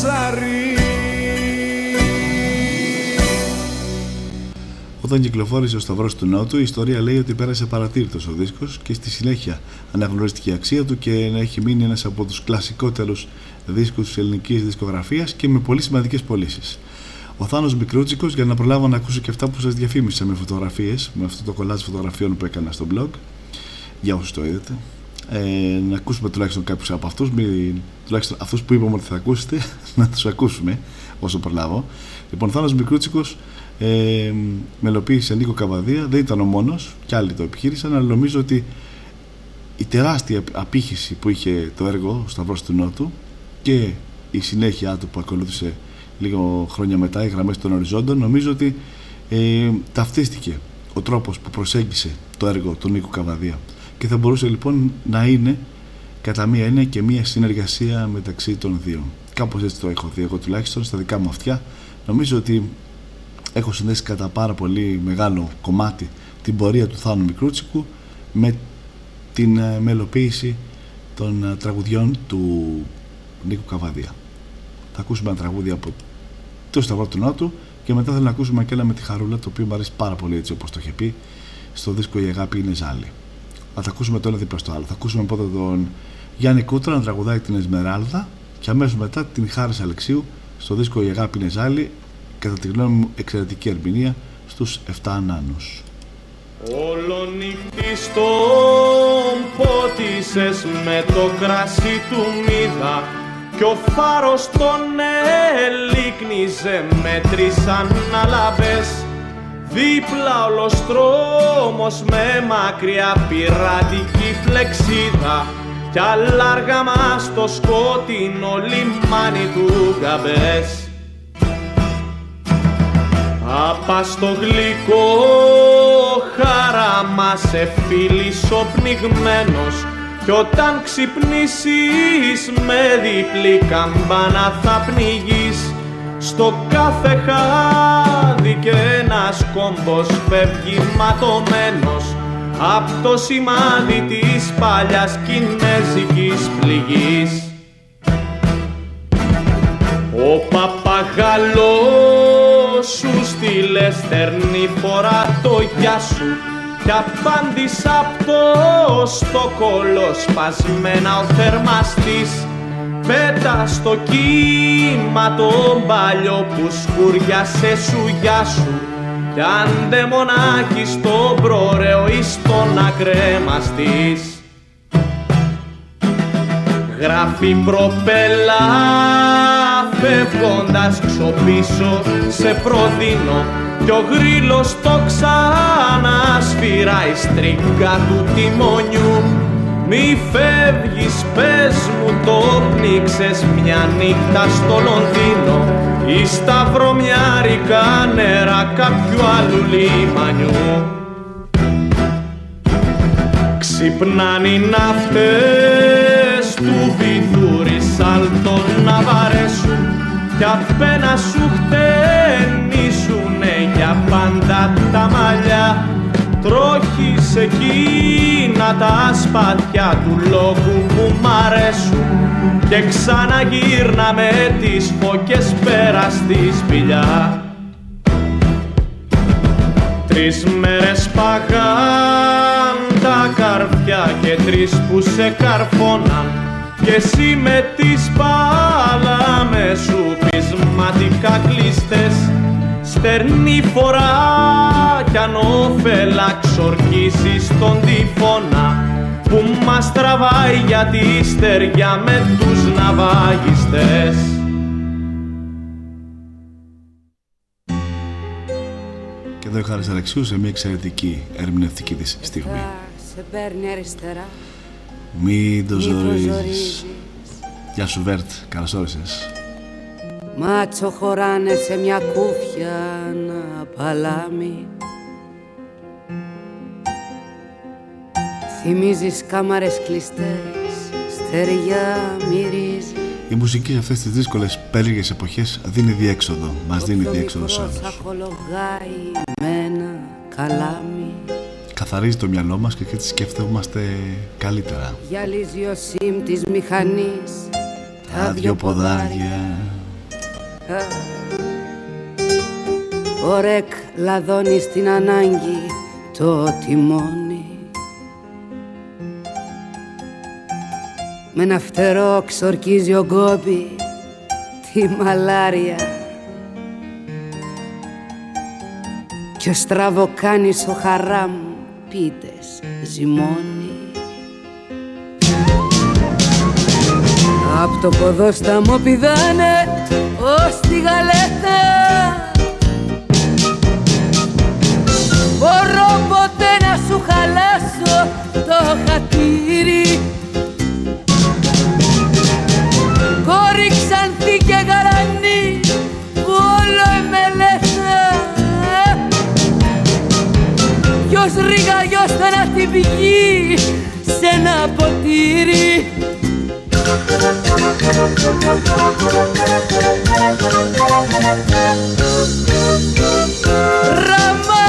Speaker 15: δοξάρι
Speaker 4: Όταν κυκλοφόρησε ο Σταυρό του Νότου, η ιστορία λέει ότι πέρασε παρατήρητος ο δίσκος και στη συνέχεια αναγνωρίστηκε η αξία του και να έχει μείνει ένας από τους κλασικότερους δίσκους της ελληνικής δισκογραφίας και με πολύ σημαντικές πωλήσεις. Ο Θάνος Μικρούτσικος για να προλάβω να ακούσω και αυτά που σας διαφήμισα με φωτογραφίες, με αυτό το κολλάζ φωτογραφιών που έκανα στο blog, για όσους το είδατε. Ε, να ακούσουμε τουλάχιστον κάποιους από αυτούς, μη, τουλάχιστον αυτούς που είπαμε ότι θα ακούσετε, να τους ακούσουμε όσο προλάβω. Λοιπόν, ο Θάνος Μικρούτσικος ε, μελοποίησε Νίκο Καβαδία, δεν ήταν ο μόνος, κι άλλοι το επιχείρησαν, αλλά νομίζω ότι η τεράστια απήχηση που είχε το έργο Σταυρός του Νότου και η συνέχεια του που ακολούθησε λίγο χρόνια μετά, οι γραμμές των οριζόντων, νομίζω ότι ε, ταυτίστηκε ο τρόπος που προσέγγισε το έργο του Νίκου Καβαδία και θα μπορούσε λοιπόν να είναι κατά μία είναι και μία συνεργασία μεταξύ των δύο. Κάπως έτσι το έχω δει εγώ τουλάχιστον στα δικά μου αυτιά. Νομίζω ότι έχω συνδέσει κατά πάρα πολύ μεγάλο κομμάτι την πορεία του Θάνου Μικρούτσικου με την ε, μελοποίηση των ε, τραγουδιών του Νίκου Καβαδία. Θα ακούσουμε ένα τραγούδι από το Σταυρό του Νότου και μετά θέλω να ακούσουμε και ένα με τη Χαρούλα το οποίο μου αρέσει πάρα πολύ έτσι όπως το είχε πει στο δίσκο «Η αγάπη είναι ζάλη». Θα τα ακούσουμε το ένα δίπλα στο άλλο. Θα ακούσουμε πρώτα τον Γιάννη Κούτρα να τραγουδάει την Εσμεράλδα και αμέσως μετά την Χάρη Αλεξίου στο δίσκο «Η αγάπη είναι ζάλη» κατά τη γνώμη μου εξαιρετική ερμηνεία στους 7 ανάνους.
Speaker 12: Όλο νύχτη στον πότισες με το κρασί του μύδα κι ο φάρος τον ελίκνιζε μέτρησαν αλαβές δίπλα όλος τρόμος με μακριά πειρατική φλεξίδα. Κι αλλάργαμα στο σκότεινο λιμάνι του Γκαμπές. Απά στο γλυκό χαράμα σε φίλης ο πνιγμένος. Κι όταν ξυπνήσεις με διπλή καμπάνα θα πνιγείς στο κάθε χάδι και ένας κόμπος φεύγει ματωμένος απ' το σημάδι της παλιάς κινέζικης πληγής. Ο παπαγαλός σου στείλε στερνή φορά το γεια σου κι απάντησα απ' το στοκόλο σπασμένα ο θερμαστής Πέτα στο κύμα το μπαλιό που σκουριάσε σου γεια σου. Κι άντε μονάχης στο πρωρέο ή στον ακρέμαστης Γράφει προπέλα φεύγοντας ξοπίσω σε προδίνω κι ο γρήλος το ξανασφυράει στρίγκα του τιμονιού μη φεύγεις πες μου το πνίξες μια νύχτα στο Λονδίνο. Ή στα βρωμιάρικα νερά κάποιου άλλου λιμανιού. Ξυπνάνε οι ναύτες του βυθούρι σάλτο να βαρέσουν κι απένα σου χτενίσουνε για πάντα τα μαλλιά τρόχεις εκείνα τα σπαθιά του λόγου που μ' αρέσουν. Και ξαναγύρνα με τις φωκές πέρα στη σπηλιά. Τρεις μέρες παγάν τα καρφιά και τρεις που σε καρφώναν. Και εσύ με τις πάλαμε σου πεισματικά κλειστές στερνή φορά κι αν όφελα ξορκίσεις τον τυφώνα που μας τραβάει για τη στεριά με τους ναυαγιστές.
Speaker 4: Και εδώ η Χάρης Αλεξίου σε μια εξαιρετική ερμηνευτική της στιγμή.
Speaker 5: Σε παίρνει αριστερά
Speaker 4: Μην το ζορίζεις. Γεια σου Βέρτ, καλώς όρισες.
Speaker 5: Μάτσο χωράνε σε μια κούφια ένα παλάμι. Θυμίζεις κάμαρες κλειστές, στεριά μυρίζεις.
Speaker 4: Η μουσική σε αυτές τις δύσκολες περίεργες εποχές δίνει διέξοδο, μας δίνει διέξοδο σε όλους.
Speaker 5: Αχολογάει με ένα καλάμι.
Speaker 4: Καθαρίζει το μυαλό μας και έτσι σκέφτομαστε καλύτερα.
Speaker 5: Γυαλίζει ο σιμ της μηχανής.
Speaker 4: Τα δυο ποδάρια
Speaker 5: Ο ρεκ λαδώνει στην ανάγκη το τιμόνι. Με ένα φτερό ξορκίζει ο γκόμπι τη μαλάρια. Κι ο στραβοκάνης ο χαράμ πίτες ζυμώνει Απ' το ποδόσταμο πηδάνε ως τη γαλέτα. Μπορώ ποτέ να σου χαλάσω το χατήρι. Κόρη ξανθή και γαρανή που όλο εμελέθα Ποιος ρίγαγιώστε να την πηγεί σε ένα ποτήρι
Speaker 4: Rama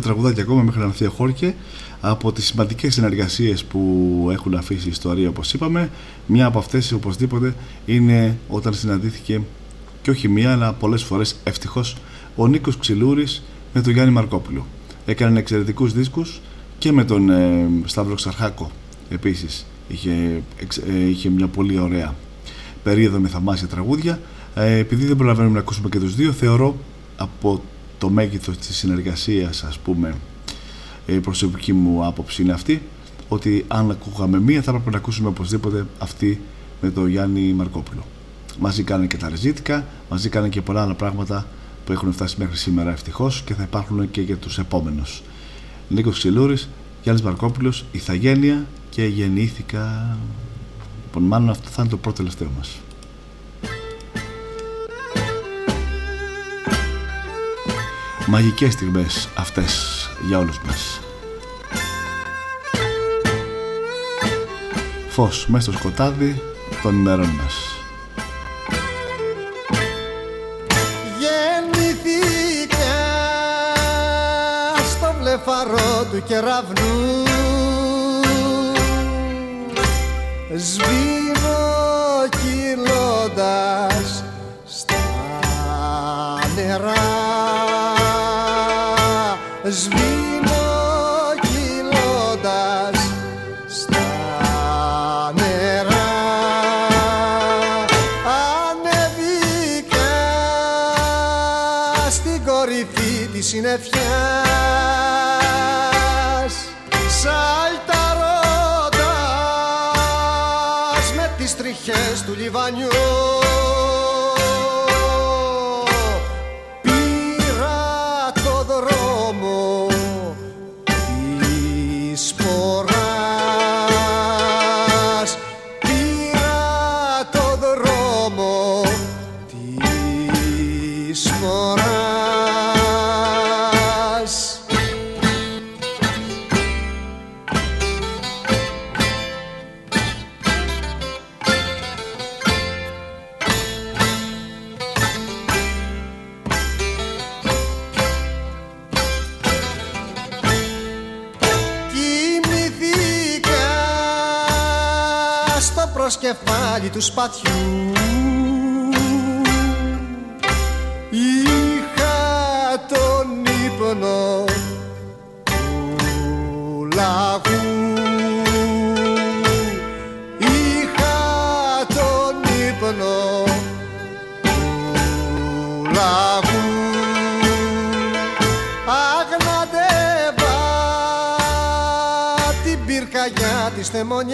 Speaker 4: έχουμε ένα-δύο τραγουδάκια ακόμα μέχρι να έρθει ο Χόρκε από τις σημαντικές συνεργασίες που έχουν αφήσει η ιστορία όπως είπαμε. Μια από αυτές οπωσδήποτε είναι όταν συναντήθηκε και όχι μία αλλά πολλές φορές ευτυχώς ο Νίκος Ξυλούρης με τον Γιάννη Μαρκόπουλο. Έκανε εξαιρετικούς δίσκους και με τον ε, Σταύρο Ξαρχάκο επίσης είχε, ε, είχε μια πολύ ωραία περίοδο με θαυμάσια τραγούδια. Ε, επειδή δεν προλαβαίνουμε να ακούσουμε και τους δύο θεωρώ από το μέγεθος της συνεργασίας ας πούμε η προσωπική μου άποψη είναι αυτή ότι αν ακούγαμε μία θα έπρεπε να ακούσουμε οπωσδήποτε αυτή με τον Γιάννη Μαρκόπουλο. Μαζί κάνανε και τα ρεζίτικα μαζί κάνανε και πολλά άλλα πράγματα που έχουν φτάσει μέχρι σήμερα ευτυχώς και θα υπάρχουν και για τους επόμενους. Νίκος Ξυλούρης, Γιάννης Μαρκόπουλος Ιθαγένεια και γεννήθηκα. Λοιπόν μάλλον αυτό θα είναι το πρώτο τελευταίο μας Μαγικές στιγμές αυτές για όλους μας. Φως μέσα στο σκοτάδι των ημερών μας.
Speaker 19: Γεννηθήκα στο βλεφαρό του κεραυνού Σβήνω στην κορυφή της συννεφιάς. Σαλταρώντας με τις τριχές του λιβανιού του σπατιού Είχα τον ύπνο του λαγού. Είχα τον ύπνο του λαγού. Αγναντεύα την πυρκαγιά της θεμονιάς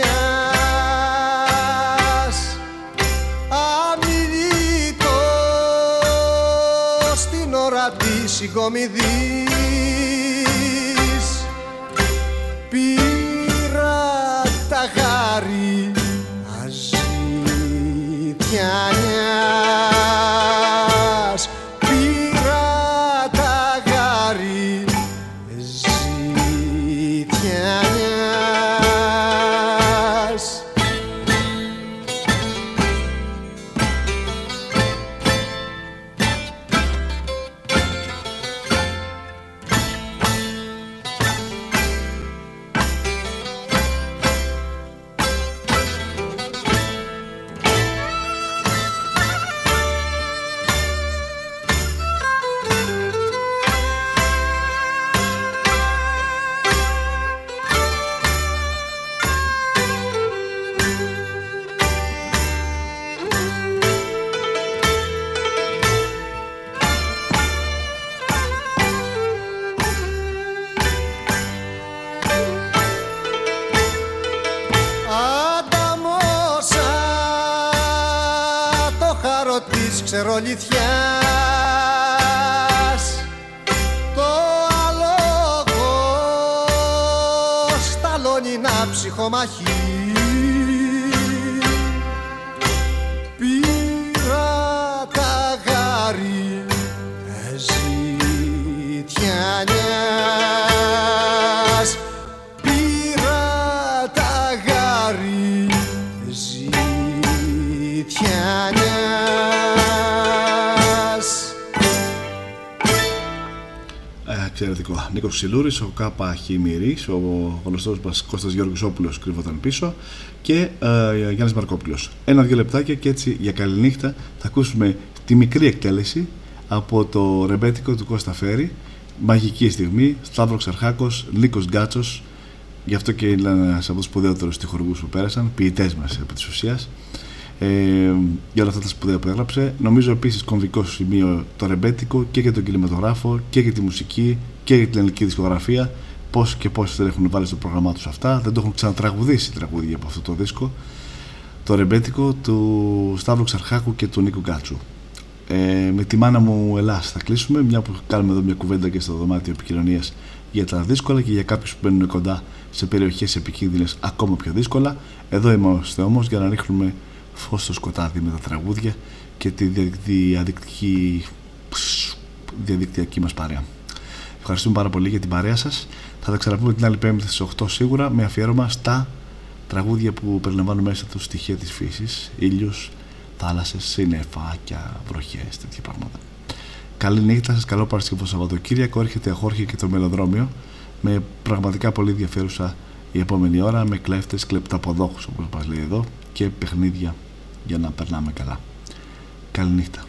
Speaker 4: Νίκος Σιλούρη, ο Κάπα Χιμηρής, ο γνωστός μας Κώστας Γεωργιζόπουλο κρύβονταν πίσω και ε, Γιάννης Μαρκόπουλος. Ένα-δύο λεπτάκια και έτσι για καληνύχτα θα ακούσουμε τη μικρή εκτέλεση από το ρεμπέτικο του Κώστα Φέρη. Μαγική στιγμή, Σταύρος Ξαρχάκο, Νίκος Γκάτσος, γι' αυτό και είναι ένας από τους σπουδαίωτερου τυχοργού που πέρασαν, ποιητές μας επί της ουσίας. Ε, για όλα αυτά τα σπουδαία που έγραψε. Νομίζω επίσης κομβικό σημείο το ρεμπέτικο και για τον κινηματογράφο και για τη μουσική και για την ελληνική δισκογραφία. Πώς και πόσοι δεν έχουν βάλει στο πρόγραμμά τους αυτά. Δεν το έχουν ξανατραγουδήσει τραγούδια από αυτό το δίσκο. Το ρεμπέτικο του Σταύρου Ξαρχάκου και του Νίκου Γκάτσου. Ε, με τη μάνα μου Ελλάς θα κλείσουμε, μια που κάνουμε εδώ μια κουβέντα και στο δωμάτιο επικοινωνίας για τα δύσκολα και για κάποιους που μπαίνουν κοντά σε περιοχές επικίνδυνες ακόμα πιο δύσκολα. Εδώ είμαστε όμω για να ρίχνουμε φως στο σκοτάδι με τα τραγούδια και τη διαδικτυακή, διαδικτυακή μας παρέα. Ευχαριστούμε πάρα πολύ για την παρέα σας. Θα τα ξαναπούμε την άλλη πέμπτη στις 8 σίγουρα με αφιέρωμα στα τραγούδια που περιλαμβάνουν μέσα τους στοιχεία της φύσης, ήλιος, θάλασσες, συννεφάκια, βροχές, τέτοια πράγματα. Καλή νύχτα σας, καλό Παρασκευό Σαββατοκύριακο. Έρχεται Χόρχη και το μελοδρόμιο με πραγματικά πολύ ενδιαφέρουσα η επόμενη ώρα με κλέφτες, κλεπταποδόχους όπως μας λέει εδώ και παιχνίδια για να περνάμε καλά. Καληνύχτα.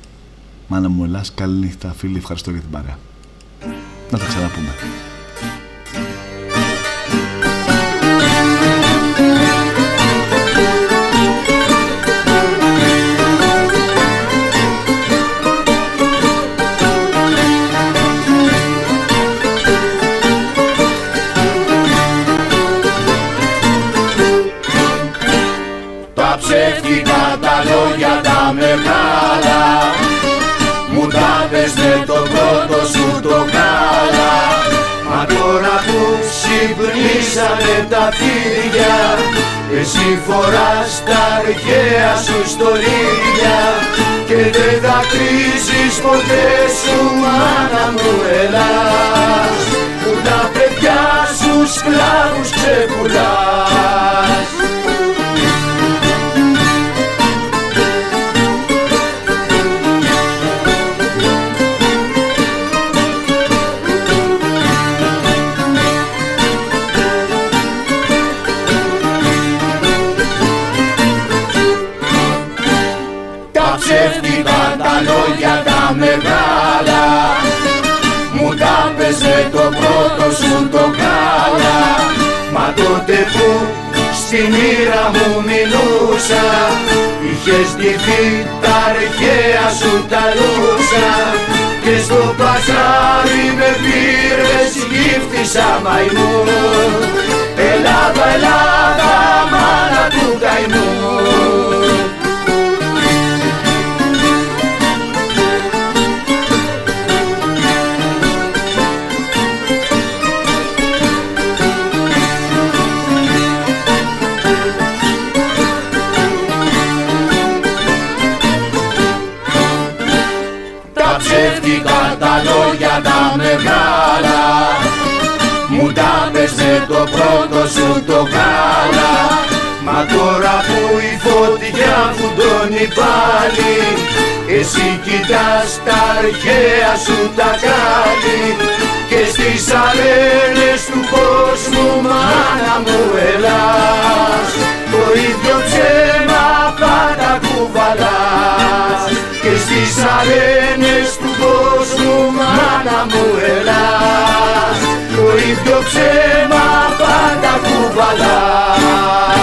Speaker 4: Μάνα μου Ελλάς, καληνύχτα φίλοι, ευχαριστώ για την παρέα. Να τα ξαναπούμε.
Speaker 20: Τα λόγια τα μεγάλα. Μου τα πες με το πρώτο σου το κάλα Μα τώρα που ξυπνήσανε τα φίδια Εσύ φοράς τα αρχαία σου στολίδια. Και δεν θα κρίζεις ποτέ σου μάνα μου Ελλάς. Που τα παιδιά σου σκλάβους ξεπουλάς τότε που στη μοίρα μου μιλούσα. Είχες ντυθεί τα αρχαία σου τα λούσα. Και στο παζάρι με πήρες γύφτησα μαϊμού. Ελλάδα, Ελλάδα, μάνα του καημού ψεύτικα τα λόγια τα μεγάλα Μου τα πες με το πρώτο σου το κάλα Μα τώρα που η φωτιά φουντώνει πάλι Εσύ κοιτάς τα αρχαία σου τα κάλλη Και στις αρένες του κόσμου μάνα μου Ελλάς Το ίδιο ψέμα πάντα κουβαλάς Και στις αρένες του κόσμου μάνα μου Ελλάς Το ίδιο ψέμα πάντα κουβαλάς